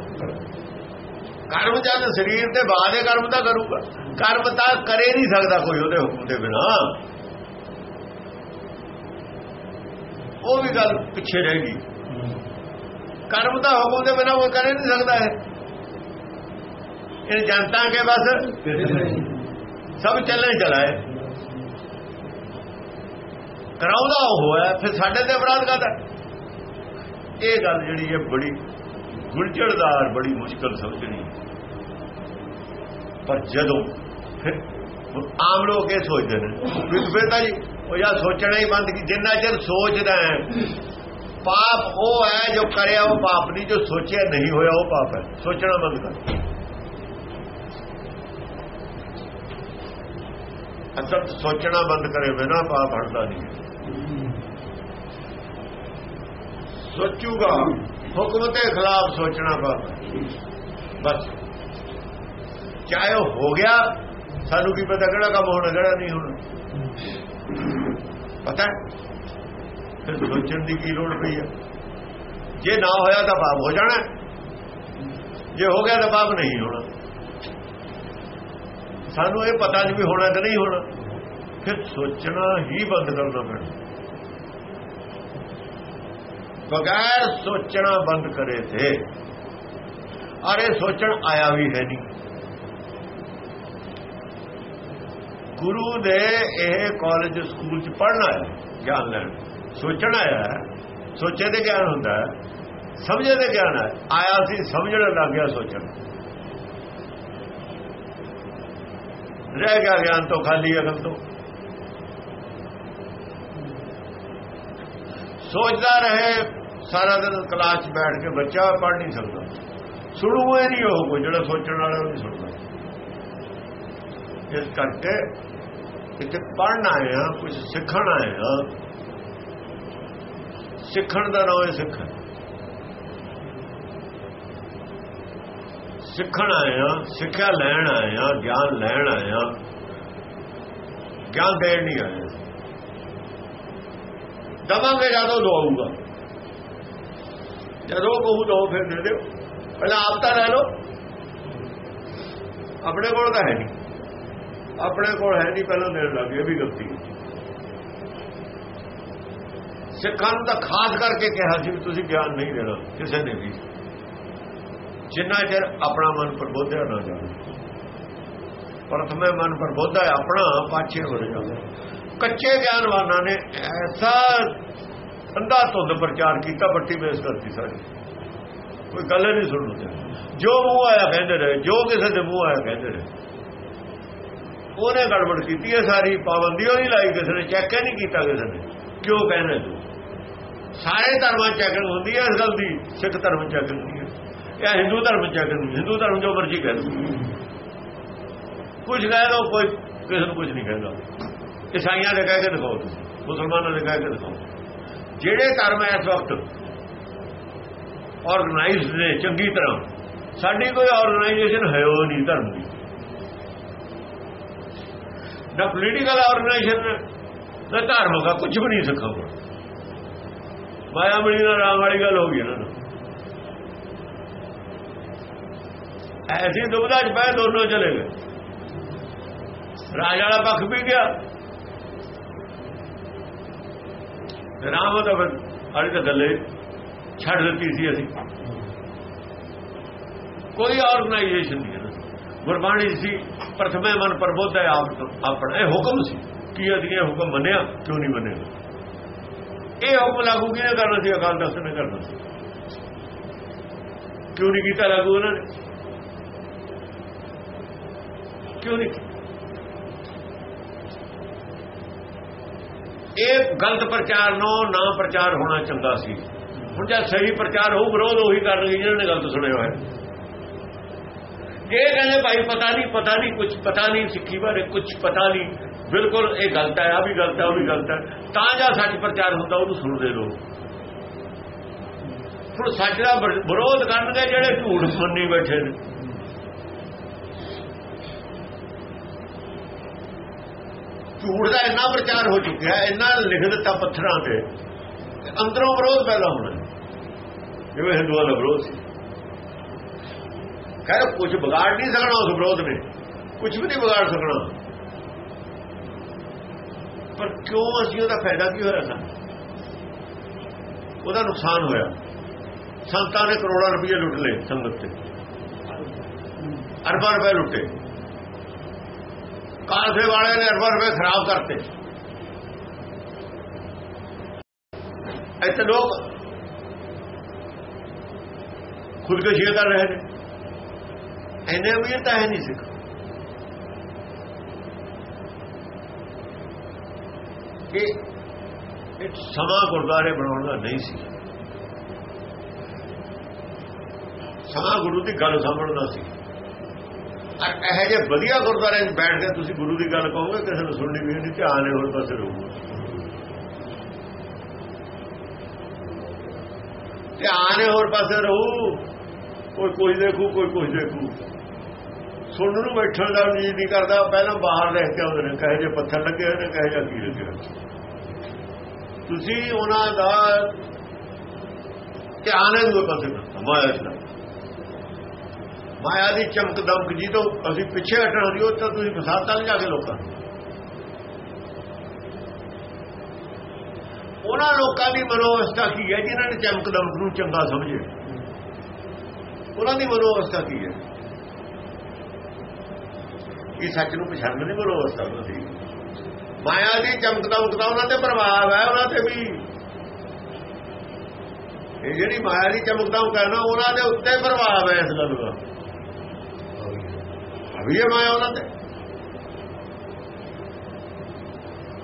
ਕਰਮ ਜਦ ਸਰੀਰ ਤੇ ਬਾਅਦ ਕਰਮ ਤਾਂ ਕਰੂਗਾ। ਕਰਮ ਤਾਂ ਕਰੇ ਨਹੀਂ ਸਕਦਾ ਕੋਈ ਉਹਦੇ ਹੁਕਮ ਦੇ ਬਿਨਾ। ਉਹ ਵੀ ਗੱਲ ਪਿੱਛੇ ਰਹਿ ਗਈ। ਕਰਮ ਤਾਂ ਹੁਕਮ ਦੇ ਬਿਨਾ ਕੋਈ ਕਰੇ ਨਹੀਂ ਸਕਦਾ ਹੈ ਇਹ ਜਨਤਾ ਕੇ ਬਸ ਸਭ ਚੱਲੇ ਚਲਾਏ ਕਰਾਉਂਦਾ ਉਹ ਹੈ ਫਿਰ ਸਾਡੇ ਤੇ ਅਪਰਾਧ ਕਰਦਾ ਇਹ ਗੱਲ ਜਿਹੜੀ ਹੈ ਬੜੀ ਗੁਲਝੜਦਾਰ ਬੜੀ ਮੁਸ਼ਕਲ ਸਮਝਣੀ। ਪਰ ਜਦੋਂ ਫਿਰ ਆਮ ਲੋਕ ਇਹ ਸੋਚਦੇ ਨੇ ਵੀ ਫਿਰ ਤਾਂ ਜੀ, ਉਹ ਜਾਂ ਸੋਚਣਾ ਹੀ ਬੰਦ ਕੀ, ਜਿੰਨਾ ਚਿਰ ਸੋਚਦਾ ਹੈ, ਪਾਪ ਉਹ ਹੈ ਜੋ ਕਰਿਆ, ਉਹ ਪਾਪ ਨਹੀਂ, ਜੋ ਸੋਚਿਆ ਨਹੀਂ ਹੋਇਆ, ਉਹ ਪਾਪ ਹੈ। ਸੋਚਣਾ ਬੰਦ ਕਰ। ਅਸਲ ਸੋਚਣਾ ਬੰਦ ਕਰੇ ਬਿਨਾ ਪਾਪ ਹਟਦਾ ਨਹੀਂ। ਸੋਚੂਗਾ, ਹੁਕਮ ਦੇ ਖਿਲਾਫ ਸੋਚਣਾ ਪਾਪ ਬਸ। ਚਾਹੇ ਉਹ ਹੋ ਗਿਆ ਸਾਨੂੰ ਕੀ ਪਤਾ ਕਿਹੜਾ ਕੰਮ ਹੋਣਾ, ਕਿਹੜਾ ਨਹੀਂ ਹੋਣਾ। ਪਤਾ ਫਿਰ ਸੋਚਣ ਦੀ ਕੀ ਲੋੜ ਪਈ ਹੈ ਜੇ ਨਾ ਹੋਇਆ ਤਾਂ ਪਾਪ ਹੋ ਜਾਣਾ। ਜੇ ਹੋ ਗਿਆ ਤਾਂ ਪਾਪ ਨਹੀਂ ਹੋਣਾ। ਸਾਨੂੰ ਇਹ ਪਤਾ ਨਹੀਂ ਵੀ ਹੋਣਾ ਕਿ ਨਹੀਂ ਹੋਣਾ। ਫਿਰ ਸੋਚਣਾ ਹੀ ਬੰਦ ਕਰਨਾ ਪੈਣਾ। ਬਗੈਰ ਸੋਚਣਾ ਬੰਦ ਕਰੇ ਤੇ। ਅਰੇ ਸੋਚਣ ਆਇਆ ਵੀ ਹੈ ਨਹੀਂ ਗੁਰੂ ਨੇ ਇਹ ਕਾਲਜ ਸਕੂਲ ਚ ਪੜ੍ਹਨਾ ਹੈ, ਗਿਆਨ ਲੈਣ। ਸੋਚਣਾ ਆਇਆ ਸੋਚੇ ਤੇ ਗਿਆਨ ਹੁੰਦਾ ਹੈ, ਸਮਝੇ ਤੇ ਗਿਆਨ ਹੈ। ਆਇਆ ਸੀ ਸਮਝਣ ਲੱਗ ਗਿਆ ਸੋਚਣ। ਰਹਿ ਗਿਆ ਗਿਆਨ ਤੋਂ, ਖਾਲੀ ਅਕਲ ਤੋਂ। ਸੋਚਦਾ ਰਹੇ, ਸਾਰਾ ਦਿਨ ਕਲਾਸ 'ਚ ਬੈਠ ਕੇ ਬੱਚਾ ਪੜ੍ਹ ਨਹੀਂ ਸਕਦਾ। ਸੁਣੂਏ ਨਹੀਂ ਉਹ ਕੋਈ, ਜਿਹੜਾ ਸੋਚਣ ਵਾਲਾ ਨਹੀਂ ਸੁਣਦਾ। ਇਸ ਕਰਕੇ ਇੱਥੇ ਪੜ੍ਹਨ ਆਏ ਆ ਕੁਝ ਸਿੱਖਣ ਆਏ ਆ। ਸਿੱਖਣ ਦਾ ਨਾਮ ਹੈ ਸਿੱਖਣ। ਸਿੱਖਣ ਆਏ ਆ, ਸਿੱਖਿਆ ਲੈਣ ਆਏ ਆ, ਗਿਆਨ ਲੈਣ ਆਏ ਆ। ਗਿਆਨ ਦੇਣ ਨਹੀਂ ਆਏ। ਦਵਾਂਗੇ ਜਦੋਂ ਦਵਾਊਗਾ ਜਦੋਂ ਕਹੂ ਦੋ, ਫਿਰ ਦੇ ਦਿਓ। ਪਹਿਲਾਂ ਆਪ ਤਾਂ ਲੈ ਲਓ। ਆਪਣੇ ਕੋਲ ਤਾਂ ਹੈ ਨਹੀਂ। ਆਪਣੇ ਕੋਲ ਹੈ ਨਹੀਂ, ਪਹਿਲਾਂ ਦੇਣ ਲੱਗੇ ਇਹ ਵੀ ਗਲਤੀ ਸਿੱਖਾਂ ਨੂੰ ਤਾਂ ਖਾਸ ਕਰਕੇ ਕਿਹਾ ਸੀ ਵੀ ਤੁਸੀਂ ਗਿਆਨ ਨਹੀਂ ਦੇਣਾ, ਕਿਸੇ ਨੇ ਵੀ। ਜਿੰਨਾ ਚਿਰ ਆਪਣਾ ਮਨ ਪ੍ਰਬੋਧਿਆ ਨਾ ਜਾਵੇ। ਪ੍ਰਥਮੇ ਮਨ ਪ੍ਰਬੋਧਾ ਆਪਣਾ ਪਾਛੇ ਹੋ ਜਾਂਦਾ ਕੱਚੇ ਗਿਆਨਵਾਨਾਂ ਨੇ ਐਸਾ ਅੰਧਾ ਧੁੰਦ ਪ੍ਰਚਾਰ ਕੀਤਾ, ਬੱਟੀ ਬੇਸ ਕਰਤੀ ਸਾਰੀ। ਕੋਈ ਗੱਲ ਨਹੀਂ ਸੁਣਦੇ ਜੋ ਮੂੰਹ ਆਇਆ ਕਹਿੰਦੇ ਰਹੇ, ਜੋ ਕਿਸੇ ਦੇ ਮੂੰਹ ਆਇਆ ਕਹਿੰਦੇ ਰਹੇ। ਉਹਨੇ ਗੜਬੜ ਕੀਤੀ ਹੈ ਸਾਰੀ ਪਾਬੰਦੀ ਉਹ ਨਹੀਂ ਲਾਈ ਕਿਸੇ ਨੇ ਚੈੱਕ ਨਹੀਂ ਕੀਤਾ ਕਿਸੇ ਨੇ। ਕਿਉਂ ਕਹਿੰਦੇ ਤੂੰ ਸਾਰੇ ਧਰਮਾਂ ਚੈਕਿੰਗ ਹੁੰਦੀ ਹੈ ਇਸ ਗੱਲ ਦੀ, ਸਿੱਖ ਧਰਮ ਚੈਕਿੰਗ ਹੁੰਦੀ ਹੈ। ਇਹ ਹਿੰਦੂ ਧਰਮ ਚੈਕਿੰਗ ਨਹੀਂ ਹਿੰਦੂ ਧਰਮ ਜੋ ਮਰਜ਼ੀ ਕਹਿ ਲਓ। ਕੁਝ ਕਹਿ ਲਓ, ਕੋਈ ਕਿਸੇ ਨੂੰ ਕੁਝ ਨਹੀਂ ਕਹਿੰਦਾ। ਈਸਾਈਆਂ ਦੇ ਕਹਿ ਕੇ ਦਿਖਾਓ ਤੁਸੀਂ, ਮੁਸਲਮਾਨਾਂ ਦੇ ਕਹਿ ਕੇ ਦਿਖਾਓ। ਜਿਹੜੇ ਧਰਮ ਇਸ ਵਕਤ ਆਰਗੇਨਾਈਜ਼ਡ ਨੇ ਚੰਗੀ ਤਰ੍ਹਾਂ, ਸਾਡੀ ਕੋਈ ਆਰਗੇਨਾਈਜੇਸ਼ਨ ਹੈ ਉਹ ਨਹੀਂ ਧਰਮ ਦੀ। ਨਾ ਪੋਲੀਟੀਕਲ ਆਰਗੇਨਾਈਜੇਸ਼ਨ ਨਾ ਧਾਰਮਿਕ ਆ ਕੁਝ ਵੀ ਨਹੀਂ ਸਿੱਖਾਂਗਾ ਮਾਇਆ ਮਣੀ ਨਾਲ ਰਾਮ ਵਾਲੀ ਗੱਲ ਹੋ ਗਈ ਇਹਨਾਂ ਨੂੰ। ਐਸੀ ਦੁਬਦਾ ਚ ਪਏ ਦੋਨੋਂ ਚਲੇ ਗਏ। ਰਾਜ ਵਾਲਾ ਪੱਖ ਵੀ ਗਿਆ। ਰਾਮ ਦਾ ਫਿਰ ਅਰੇ ਤਾਂ ਗੱਲੇ ਛੱਡ ਦਿੱਤੀ ਸੀ ਅਸੀਂ। ਕੋਈ ਆਰਗੇਨਾਈਜੇਸ਼ਨ ਨਹੀਂ ਹੈ। ਗੁਰਬਾਣੀ ਸੀ, ਪ੍ਰਥਮੇ ਮਨ ਪ੍ਰਬੋਧ ਹੈ ਆਪ ਆਪਣਾ। ਇਹ ਹੁਕਮ ਸੀ। ਕੀ ਅਸੀਂ ਇਹ ਹੁਕਮ ਮੰਨਿਆ? ਕਿਉਂ ਨਹੀਂ ਮੰਨਿਆ? ਇਹ ਹੁਕਮ ਲਾਗੂ ਕਿਹਨੇ ਕਰਨਾ ਸੀ? ਅਕਾਲ ਤਖਤ ਨੇ ਕਰਨਾ ਸੀ। ਕਿਉਂ ਨਹੀਂ ਕੀਤਾ ਲਾਗੂ ਉਹਨਾਂ ਨੇ? ਕਿਉਂ ਨਹੀਂ ਇਹ ਗਲਤ ਪ੍ਰਚਾਰ ਨੂੰ ਨਾ ਪ੍ਰਚਾਰ ਹੋਣਾ ਚੰਗਾ ਸੀ। ਹੁਣ ਜਦ ਸਹੀ ਪ੍ਰਚਾਰ ਹੋਊ, ਵਿਰੋਧ ਉਹੀ ਕਰਨਗੇ ਜਿਹਨਾਂ ਨੇ ਗਲਤ ਸੁਣਿਆ ਹੋਇਆ। ਇਹ ਕਹਿੰਦੇ ਭਾਈ ਪਤਾ ਨਹੀਂ ਪਤਾ ਨਹੀਂ ਕੁਝ ਪਤਾ ਨਹੀਂ ਸਿੱਖੀ ਬਾਰੇ ਕੁਝ ਪਤਾ ਨਹੀਂ। ਬਿਲਕੁਲ ਇਹ ਗਲਤ ਹੈ ਆ ਵੀ ਗਲਤ ਹੈ, ਉਹ ਵੀ ਗਲਤ ਹੈ। ਤਾਂ ਜਾਂ ਸੱਚ ਪ੍ਰਚਾਰ ਹੁੰਦਾ, ਉਹਨੂੰ ਸੁਣਦੇ ਲੋਕ ਹੁਣ ਸੱਚ ਦਾ ਵਿਰੋਧ ਕਰਨਗੇ ਜਿਹੜੇ ਝੂਠ ਸੁਣਨੀ ਬੈਠੇ ਨੇ। ਝੂਠ ਦਾ ਇੰਨਾ ਪ੍ਰਚਾਰ ਹੋ ਚੁੱਕਿਆ, ਇੰਨਾ ਲਿਖ ਦਿੱਤਾ ਪੱਥਰਾਂ ਤੇ ਅੰਦਰੋਂ ਵਿਰੋਧ ਪੈਦਾ ਹੋਣਾ। ਜਿਵੇਂ ਹਿੰਦੂਆਂ ਦਾ ਵਿਰੋਧ ਸੀ। ਕਹਿੰਦਾ ਕੁਝ ਵਿਗਾੜ ਨਹੀਂ ਸਕਣਾ ਉਸ ਵਿਰੋਧ ਨੇ। ਕੁਝ ਵੀ ਨਹੀਂ ਵਿਗਾੜ ਸਕਣਾ। ਪਰ ਕਿਉਂ ਅਸੀਂ ਉਹਦਾ ਫਾਇਦਾ ਕੀ ਹੋਇਆ ਨਾ? ਉਹਦਾ ਨੁਕਸਾਨ ਹੋਇਆ। ਸੰਤਾਂ ਨੇ ਕਰੋੜਾਂ ਰੁਪਏ ਲੁੱਟ ਲਏ ਸੰਗਤ ਤੇ। ਅਰਬਾਂ ਰੁਪਏ ਲੁੱਟੇ। ਕਾਲਸੇ ਵਾਲੇ ਨੇ ਅਰਬਾਂ ਰੁਪਏ ਖਰਾਬ ਕਰਤੇ। ਇੱਥੇ ਲੋਕ ਖੁਦਕਸ਼ੀ ਕਰ ਰਹੇ ਨੇ। ਐਨੇ ਵੀ ਤਾਂ ਹੈ ਨਹੀਂ ਸਿੱਖ ਕਿ ਇੱਕ ਸਮਾਂ ਗੁਰਦਾਰੇ ਬਣਾਉਣ ਦਾ ਨਹੀਂ ਸੀ। ਸਮਾਂ ਗੁਰੂ ਦੀ ਗੱਲ ਸਮਝਦਾ ਸੀ। ਅਰ ਇਹ ਜੇ ਵਧੀਆ ਗੁਰਦਾਰੇ 'ਚ ਬੈਠ ਕੇ ਤੁਸੀਂ ਗੁਰੂ ਦੀ ਗੱਲ ਕਹੋਗੇ, ਕਿਸੇ ਨੂੰ ਸੁਣਨੀ ਵੀ ਨਹੀਂ, ਧਿਆਨ ਹੈ ਹੋਰ ਪਾਸੇ ਰਹੂਗਾ। ਧਿਆਨ ਹੋਰ ਪਾਸੇ ਰਹੂ, ਕੋਈ ਕੁਝ ਦੇਖੂ, ਕੋਈ ਕੁਝ ਦੇਖੂ। ਸੁਣਨ ਨੂੰ ਬੈਠਣ ਦਾ ਜੀ ਨਹੀਂ ਕਰਦਾ, ਪਹਿਲਾਂ ਬਾਹਰ ਦੇਖ ਕੇ ਆਉਂਦੇ ਨੇ, ਕਹੇ ਜੇ ਪੱਥਰ ਲੱਗੇ ਹੋਏ ਨੇ, ਕਹੇ ਜਾਂ ਕੀ ਲੱਗਿਆ ਤੁਸੀਂ ਉਹਨਾਂ ਦਾ ਧਿਆਨ ਹੈ ਦੂਏ ਪਾਸੇ ਮਾਇਆ ਚ ਮਾਇਆ ਦੀ ਚਮਕ ਦਮਕ ਜੀ ਤੋਂ ਅਸੀਂ ਪਿੱਛੇ ਹਟਣਾ ਦੀ ਉਹ ਤਾਂ ਤੁਸੀਂ ਫਸਾਦ ਤੱਕ ਜਾ ਕੇ ਲੋਕਾਂ ਉਹਨਾਂ ਲੋਕਾਂ ਦੀ ਮਨੋਵਸਥਾ ਕੀ ਹੈ ਜਿਨ੍ਹਾਂ ਨੇ ਚਮਕ ਦਮਕ ਨੂੰ ਚੰਗਾ ਸਮਝੇ ਉਹਨਾਂ ਦੀ ਮਨੋਵਸਥਾ ਕੀ ਹੈ? ਕਿ ਸੱਚ ਨੂੰ ਪਛਾਣਨ ਦੀ ਮਨੋਵਸਥਾ ਉਹਨਾਂ ਦੀ। ਮਾਇਆ ਦੀ ਚਮਕਦਾ ਦਮਕ ਦਾ ਉਹਨਾਂ ਤੇ ਪ੍ਰਭਾਵ ਹੈ, ਉਹਨਾਂ ਤੇ ਵੀ। ਇਹ ਜਿਹੜੀ ਮਾਇਆ ਦੀ ਚਮਕਦਾ ਦਮਕ ਉਹਨਾਂ ਦੇ ਉੱਤੇ ਪ੍ਰਭਾਵ ਹੈ ਇਸ ਗੱਲ ਦਾ। ਅਭੀ ਇਹ ਮਾਇਆ ਉਹਨਾਂ ਤੇ।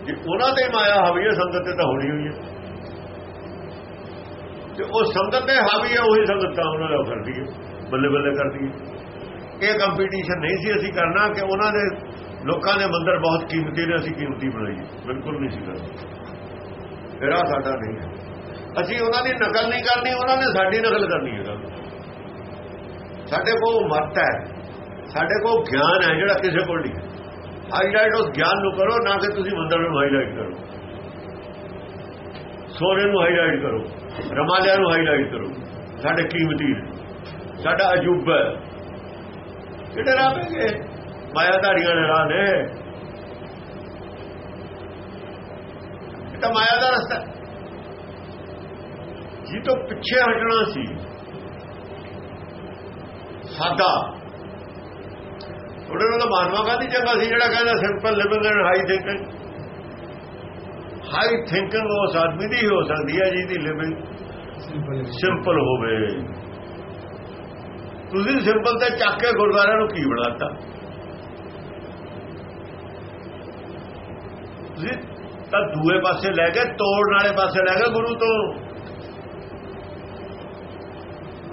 ਜੇ ਉਹਨਾਂ ਤੇ ਮਾਇਆ ਹਾਵੀਏ ਸੰਗਤ ਤੇ ਤਾਂ ਹੋਣੀ ਹੋਈ ਹੈ। ਤੇ ਉਹ ਸੰਗਤ ਤੇ ਹਾਵੀ ਹੈ, ਉਹੀ ਸੰਗਤ ਤਾਂ ਉਹਨਾਂ ਦਾ ਕਰਦੀ ਹੈ ਬੱਲੇ ਬੱਲੇ ਕਰਦੀ ਹੈ। ਇਹ ਕੰਪੀਟੀਸ਼ਨ ਨਹੀਂ ਸੀ ਅਸੀਂ ਕਰਨਾ ਕਿ ਉਹਨਾਂ ਦੇ ਲੋਕਾਂ ਦੇ ਮੰਦਰ ਬਹੁਤ ਕੀਮਤੀ ਨੇ, ਅਸੀਂ ਕੀਮਤੀ ਬਣਾਈਏ। ਬਿਲਕੁਲ ਨਹੀਂ ਸੀ ਕਰਨਾ। ਮੇਰਾ ਸਾਡਾ ਨਹੀਂ ਹੈ। ਅਸੀਂ ਉਹਨਾਂ ਦੀ ਨਕਲ ਨਹੀਂ ਕਰਨੀ, ਉਹਨਾਂ ਨੇ ਸਾਡੀ ਨਕਲ ਕਰਨੀ ਹੈ। ਸਾਡੇ ਕੋਲ ਮਤ ਹੈ। ਸਾਡੇ ਕੋਲ ਗਿਆਨ ਹੈ ਜਿਹੜਾ ਕਿਸੇ ਕੋਲ ਨਹੀਂ ਹਾਈਲਾਈਟ ਉਸ ਗਿਆਨ ਨੂੰ ਕਰੋ, ਨਾ ਕਿ ਤੁਸੀਂ ਮੰਦਰ ਨੂੰ ਹਾਈਲਾਈਟ ਕਰੋ। ਸੋਨੇ ਨੂੰ ਹਾਈਲਾਈਟ ਕਰੋ। ਰਮਾਲਿਆਂ ਨੂੰ ਹਾਈਲਾਈਟ ਕਰੋ। ਸਾਡੇ ਕੀਮਤੀ ਸਾਡਾ ਅਜੂਬਾ ਕਿਹੜੇ ਰਾਹ ਪੇਗੇ ਮਾਇਆਧਾਰੀਆਂ ਦੇ ਰਾਹ ਨੇ। ਇਹ ਤਾਂ ਮਾਇਆ ਦਾ ਰਸਤਾ। ਜੀ ਤੋਂ ਪਿੱਛੇ ਹਟਣਾ ਸੀ। ਸਾਦਾ। ਉਹਦੇ ਨਾਲ ਮਹਾਤਮਾ ਗਾਂਧੀ ਚੰਗਾ ਸੀ ਜਿਹੜਾ ਕਹਿੰਦਾ simple living and high thinking high thinking ਉਸ ਆਦਮੀ ਦੀ ਹੋ ਸਕਦੀ ਹੈ ਜਿਹਦੀ ਲਿਵਿੰਗ ਸਿੰਪਲ ਹੋਵੇ। ਤੁਸੀਂ ਸਿੰਪਲ ਤੇ ਚੱਕ ਕੇ ਗੁਰਦੁਆਰਿਆਂ ਨੂੰ ਕੀ ਬਣਾਤਾ? ਤੁਸੀਂ ਤਾਂ ਦੂਏ ਪਾਸੇ ਲੈ ਗਏ ਤੋੜਨ ਵਾਲੇ ਪਾਸੇ ਲੈ ਗਏ ਗੁਰੂ ਤੋਂ।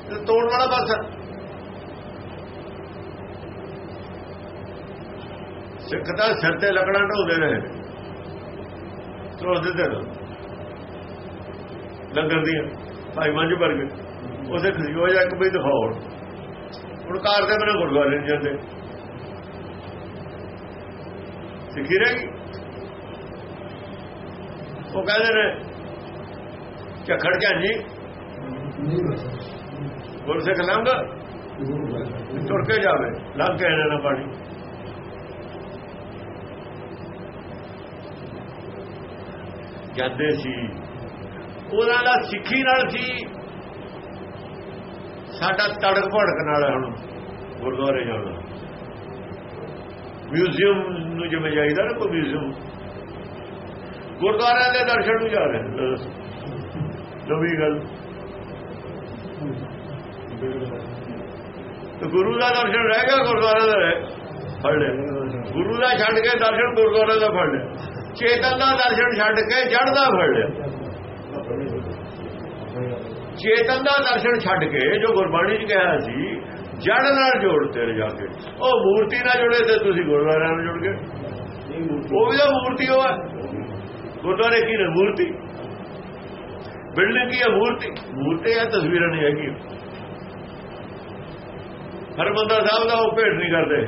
ਤੇ ਤੋੜਨ ਵਾਲਾ ਪਾਸਾ। ਸਿੱਖ ਤਾਂ ਸਿਰ ਤੇ ਲੱਕੜਾਂ ਢੋਦੇ ਰਹੇ ਤੋੜਦੇ ਤੇ ਲੰਗਰ ਦੀਆਂ ਭਾਈ ਮੰਝ ਵਰਗੇ ਉਸੇ ਖਰੀਓ ਜਾਂ ਇੱਕ ਵੀ ਦਿਖਾਓ ਹੁਣ ਕਾਰ ਦੇ ਮੇਰੇ ਗੁਰਦੁਆਰੇ ਨਹੀਂ ਜਾਂਦੇ। ਸਿੱਖੀ ਰਹੇਗੀ ਉਹ ਕਹਿੰਦੇ ਨੇ ਝਖੜ ਨਹੀਂ ਬਸ। ਗੁਰਸਿੱਖ ਲੰਘ ਤੁਰ ਕੇ ਜਾਵੇ। ਲੰਘ ਕੇ ਇਹਨਾਂ ਨਾਲ ਪਾਣੀ ਜਾਂਦੇ ਸੀ। ਉਹਨਾਂ ਦਾ ਸਿੱਖੀ ਨਾਲ ਸੀ। ਸਾਡਾ ਤੜਕ ਭੜਕ ਨਾਲ ਹੁਣ ਗੁਰਦੁਆਰੇ ਜਾਣਾ ਮਿਊਜ਼ੀਅਮ ਨੂੰ ਜਿਵੇਂ ਜਾਈਦਾ ਨਾ ਕੋਈ ਮਿਊਜ਼ੀਅਮ ਗੁਰਦੁਆਰਿਆਂ ਦੇ ਦਰਸ਼ਨ ਨੂੰ ਜਾ ਰਹੇ। ਨਵੀਂ ਗੱਲ। ਤੇ ਗੁਰੂ ਦਾ ਦਰਸ਼ਨ ਰਹਿ ਗਿਆ ਗੁਰਦੁਆਰਾ ਦਾ ਰਹਿ। ਫੜ ਲਿਆ ਗੁਰੂ ਦਾ ਛੱਡ ਕੇ ਦਰਸ਼ਨ ਗੁਰਦੁਆਰਾ ਦਾ ਫੜ ਲਿਆ। ਚੇਤਨ ਦਾ ਦਰਸ਼ਨ ਛੱਡ ਕੇ ਜੜ ਦਾ ਫੜ ਲਿਆ। ਚੇਤਨ ਦਾ ਦਰਸ਼ਨ ਛੱਡ ਕੇ ਜੋ ਗੁਰਬਾਣੀ 'ਚ ਕਿਹਾ ਸੀ ਜੜ ਨਾਲ ਜੋੜ ਤੇ ਜਾ ਕੇ। ਉਹ ਮੂਰਤੀ ਨਾਲ ਜੁੜੇ ਤੇ ਤੁਸੀਂ ਗੁਰਦੁਆਰਿਆਂ ਨਾਲ ਜੁੜ ਗਏ। ਉਹ ਵੀ ਤਾਂ ਮੂਰਤੀ ਉਹ ਹੈ ਗੁਰਦੁਆਰੇ ਕੀ ਨੇ? ਮੂਰਤੀ। ਬਿਲਡਿੰਗ ਕੀ ਹੈ ਮੂਰਤੀ। ਮੂਰਤੀ ਹੈ ਤਸਵੀਰਾਂ ਨਹੀਂ ਹੈਗੀ ਹਰਮੰਦਰ ਸਾਹਿਬ ਦਾ ਉਹ ਭੇਟ ਨਹੀਂ ਕਰਦੇ।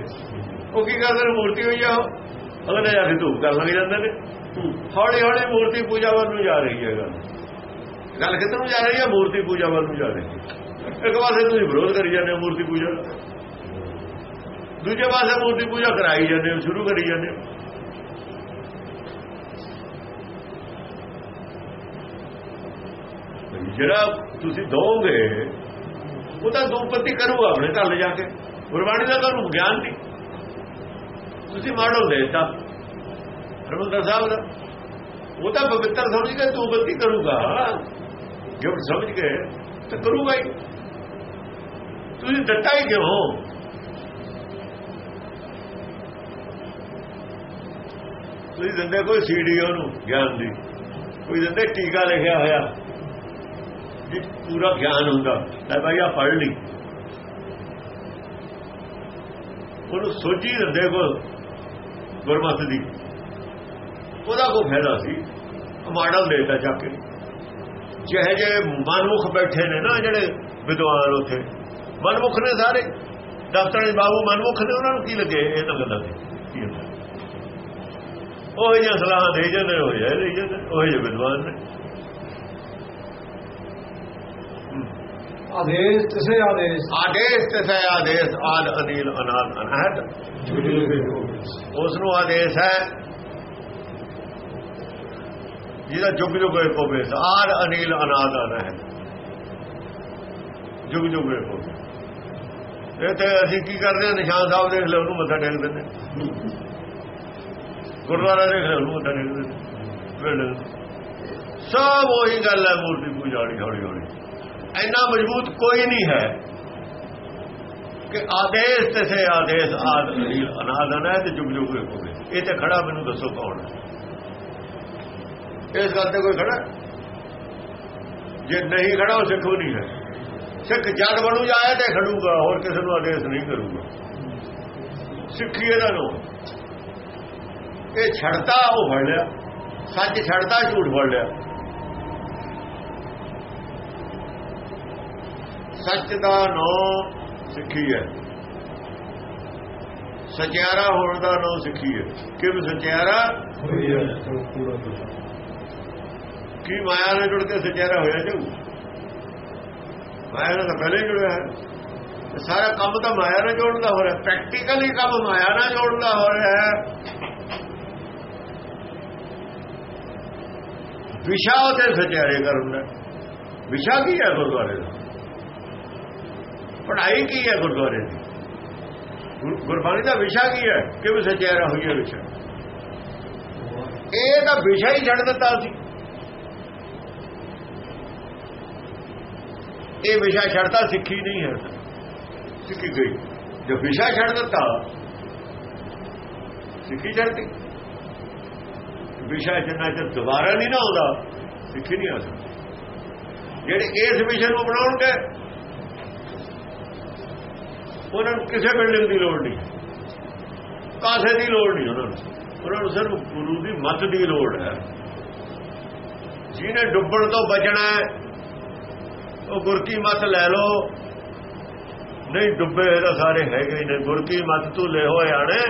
ਉਹ ਕੀ ਕਰਦੇ ਨੇ? ਮੂਰਤੀ ਹੋਈ ਆ ਉਹ। ਅਗਲੇ ਜਾ ਕੇ ਧੂਪ ਕਰਨ ਲੱਗ ਜਾਂਦੇ ਨੇ। ਹੌਲੀ ਹੌਲੀ ਮੂਰਤੀ ਪੂਜਾ ਵੱਲ ਨੂੰ ਜਾ ਰਹੀ ਹੈ ਗੱਲ। ਗੱਲ ਕਿੱਧਰ ਨੂੰ ਜਾ ਰਹੀ ਹੈ, ਮੂਰਤੀ ਪੂਜਾ ਵੱਲ ਨੂੰ ਜਾ ਰਹੀ। ਹੈ ਇੱਕ ਪਾਸੇ ਤੁਸੀਂ ਵਿਰੋਧ ਕਰੀ ਜਾਂਦੇ ਹੋ ਮੂਰਤੀ ਪੂਜਾ। ਦਾ ਦੂਜੇ ਪਾਸੇ ਮੂਰਤੀ ਪੂਜਾ ਕਰਾਈ ਜਾਂਦੇ ਹੋ, ਸ਼ੁਰੂ ਕਰੀ ਜਾਂਦੇ ਹੋ। ਜਿਹੜਾ ਤੁਸੀਂ ਦੋਗੇ, ਉਹ ਤਾਂ ਦੋਪਤੀ ਕਰੂਗਾ ਆਪਣੇ ਘਰ ਲੈ ਜਾ ਕੇ। ਗੁਰਬਾਣੀ ਦਾ ਤੁਹਾਨੂੰ ਗਿਆਨ ਨਹੀਂ ਤੁਸੀਂ ਮਾਡਲ ਦੇਤਾ। ਹਰਮੰਦਰ ਸਾਹਿਬ ਦਾ। ਉਹ ਤਾਂ ਪਵਿੱਤਰ ਸਮਝ ਕੇ ਦੋਪਤੀ ਕਰੂਗਾ। ਗਿਫਟ ਸਮਝ ਕੇ ਤਾਂ ਕਰੂਗਾ ਹੀ। ਤੁਸੀਂ ਦਿੱਤਾ ਹੀ ਕਿਉਂ ਤੁਸੀਂ ਦਿੰਦੇ ਕੋਈ ਸੀਡੀਓ ਉਹਨੂੰ, ਗਿਆਨ ਦੀ। ਕੋਈ ਦਿੰਦੇ ਟੀਕਾ ਲਿਖਿਆ ਹੋਇਆ। ਜੀ ਪੂਰਾ ਗਿਆਨ ਹੁੰਦਾ। ਲੈ ਭਾਈ ਆ ਪੜ੍ਹ ਲਈ। ਉਹਨੂੰ ਸੋਚੀ ਦਿੰਦੇ ਕੋ ਗੁਰਮਤ ਦੀ। ਉਹਦਾ ਕੋ ਫਾਇਦਾ ਸੀ। ਮਾਡਲ ਦੇਤਾ ਚੱਕ ਕੇ। ਜਿਹੇ ਜਿਹੇ ਮਨਮੁਖ ਬੈਠੇ ਨੇ ਨਾ ਜਿਹੜੇ ਵਿਦਵਾਨ ਉੱਥੇ। ਮਨਮੁਖ ਨੇ ਸਾਰੇ। ਦਫ਼ਤਰਾਂ ਦੇ ਬਾਬੂ ਮਨਮੁਖ ਨੇ ਉਹਨਾਂ ਨੂੰ ਕੀ ਲੱਗੇ? ਇਹ ਤਾਂ ਗੱਲਾਂ ਨੇ। ਉਹ ਜਿਹੀਆਂ ਸਲਾਹਾਂ ਦੇ ਜਾਂਦੇ ਹੋ ਜਾਏ ਉਹ ਜਿਹੇ ਵਿਦਵਾਨ ਨੇ। ਆਦੇਸ਼ ਤਿਸੇ ਆਦੇਸ਼। ਆਦੇਸ਼ ਤੇ ਸੇ ਆਦੇਸ਼ ਆਦ ਅਨੀਲ ਅਨਾਦ ਅਨਹਦ। ਉਸ ਨੂੰ ਆਦੇਸ਼ ਹੈ। ਜਿਹਦਾ ਜੁਗ ਜੁਗ ਕੋ ਬੇਸ ਆਦ ਅਨੀਲ ਅਨਾਦ ਅਨਹਦ ਜੁਗ ਜੁਗ ਕੋ ਇਹ ਤੇ ਅਸੀਂ ਕੀ ਕਰਦੇ ਹਾਂ, ਨਿਸ਼ਾਨ ਸਾਹਿਬ ਦੇਖ ਲਓ, ਉਹਨੂੰ ਮੱਥਾ ਟੇਕ ਦਿੰਦੇ ਗੁਰਦੁਆਰਾ ਦੇਖ ਲਓ, ਉਹਨੂੰ ਮੱਥਾ ਟੇਕ ਦਿੰਦੇ ਸਭ ਉਹੀ ਗੱਲ ਹੈ, ਮੂਰਤੀ ਪੂਜਾ ਵਾਲੀ, ਹੌਲੀ ਹੌਲੀ। ਇੰਨਾ ਮਜ਼ਬੂਤ ਕੋਈ ਨਹੀਂ ਹੈ ਕਿ ਆਦੇਸ਼ ਤੇ ਸੇ ਆਦੇਸ਼ ਆਦ ਅਨੀਲ ਅਨਾਦਨ ਹੈ ਤੇ ਜੁਗ ਜੁਗ ਹੋਏ ਹੋਵੇ ਇਹ ਤੇ ਖੜਾ ਮੈਨੂੰ ਦੱਸੋ ਕੌਣ ਹੈ? ਇਸ ਗੱਲ ਤੇ ਕੋਈ ਖੜਾ? ਜੇ ਨਹੀਂ ਖੜਾ, ਉਹ ਸਿੱਖ ਨਹੀਂ ਹੈ। ਸਿੱਖ ਜਦ ਬਣੂ ਜਾਏ ਤੇ ਖੜੂਗਾ, ਹੋਰ ਕਿਸੇ ਨੂੰ ਆਦੇਸ਼ ਨਹੀਂ ਕਰੂਗਾ। ਸਿੱਖੀ ਇਹਦਾ ਨੋ। ਇਹ ਛੜਦਾ ਉਹ ਫੜ ਲਿਆ। ਸੱਚ ਛੜਦਾ ਝੂਠ ਫੜ ਲਿਆ। ਸੱਚ ਦਾ ਨਾਮ ਸਿੱਖੀ ਹੈ। ਸਚਿਆਰਾ ਹੋਣ ਦਾ ਨਾਮ ਸਿੱਖੀ ਹੈ। ਕਿਵੇਂ ਸਚਿਆਰਾ? ਕੀ ਮਾਇਆ ਨਾਲ ਜੁੜ ਕੇ ਸਚਿਆਰਾ ਹੋਇਆ ਜਾਊ ਮਾਇਆ ਨਾਲ ਤਾਂ ਪਹਿਲੇ ਜੁੜਿਆ ਹੈ ਸਾਰਾ ਕੰਮ ਤਾਂ ਮਾਇਆ ਨਾਲ ਜੋੜਨ ਦਾ ਹੋ ਰਿਹਾ। ਪ੍ਰੈਕਟੀਕਲੀ ਕੰਮ ਮਾਇਆ ਨਾਲ ਜੋੜਨ ਦਾ ਹੋ ਰਿਹਾ। ਹੈ ਵਿਸ਼ਾ ਉਹਦੇ ਸਚਿਆਰੇ ਕਰਨ ਦਾ। ਵਿਸ਼ਾ ਕੀ ਹੈ ਗੁਰਦੁਆਰੇ ਦਾ? ਪੜ੍ਹਾਈ ਕੀ ਹੈ ਗੁਰਦੁਆਰੇ ਦੀ? ਗੁਰਬਾਣੀ ਦਾ ਵਿਸ਼ਾ ਕੀ ਹੈ? ਕਿਵੇਂ ਸਚਿਆਰਾ ਹੋਈ ਹੈ ਵਿਸ਼ਾ? ਇਹ ਤਾਂ ਵਿਸ਼ਾ ਹੀ ਛੱਡ ਦਿੱਤਾ ਸੀ। ਇਹ ਵਿਸ਼ਾ ਛੱਡਦਾ ਸਿੱਖੀ ਨਹੀਂ ਹੈ। ਸਿੱਖੀ ਗਈ। ਜੋ ਵਿਸ਼ਾ ਛੱਡ ਦਿੱਤਾ ਸਿੱਖੀ ਛੱਡਦੀ ਵਿਸ਼ਾ ਜਿੰਨਾ ਚਿਰ ਦੁਬਾਰਾ ਨਹੀਂ ਨਾ ਆਉਂਦਾ, ਸਿੱਖੀ ਨਹੀਂ ਆ ਸਕਦੀ। ਜਿਹੜੇ ਇਸ ਵਿਸ਼ੇ ਨੂੰ ਬਣਾਉਣਗੇ ਉਹਨਾਂ ਨੂੰ ਕਿਸੇ ਬਿਲਡਿੰਗ ਦੀ ਲੋੜ ਨਹੀਂ। ਕਾਸੇ ਦੀ ਲੋੜ ਨਹੀਂ ਉਹਨਾਂ ਨੂੰ। ਉਹਨਾਂ ਨੂੰ ਸਿਰਫ ਗੁਰੂ ਦੀ ਮੱਤ ਦੀ ਲੋੜ ਹੈ। ਜਿਹਨੇ ਡੁੱਬਣ ਤੋਂ ਬਚਣਾ ਹੈ ਉਹ ਗੁਰ ਕੀ ਮੱਤ ਲੈ ਲਓ। ਨਹੀਂ ਡੁੱਬੇ ਤਾਂ ਸਾਰੇ ਹੈਗੇ ਨੇ। ਗੁਰ ਕੀ ਮਤ ਤੂੰ ਲੈ ਹੋਏ ਆਣੇ।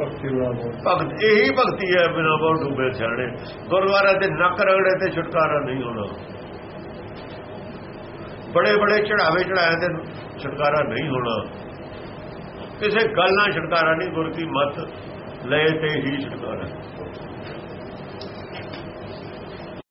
ਭਗਤੀ ਵਾਲਾ ਭਗਤ ਇਹੀ ਭਗਤੀ ਹੈ ਬਿਨਾਂ ਬਹੁਤ ਡੁੱਬੇ ਛਾਣੇ ਗੁਰਦੁਆਰਾ ਦੇ ਨੱਕ ਰਗੜੇ ਤੇ ਛੁਟਕਾਰਾ ਨਹੀਂ ਹੋਣਾ। ਬੜੇ ਬੜੇ ਚੜਾਵੇ ਚੜਾਏ ਤੇ ਛੁਟਕਾਰਾ ਨਹੀਂ ਹੋਣਾ। ਕਿਸੇ ਗੱਲ ਨਾਲ ਛੁਟਕਾਰਾ ਨਹੀਂ ਗੁਰ ਕੀ ਮਤ ਲੈ ਤੇ ਹੀ ਛੁਟਕਾਰਾ।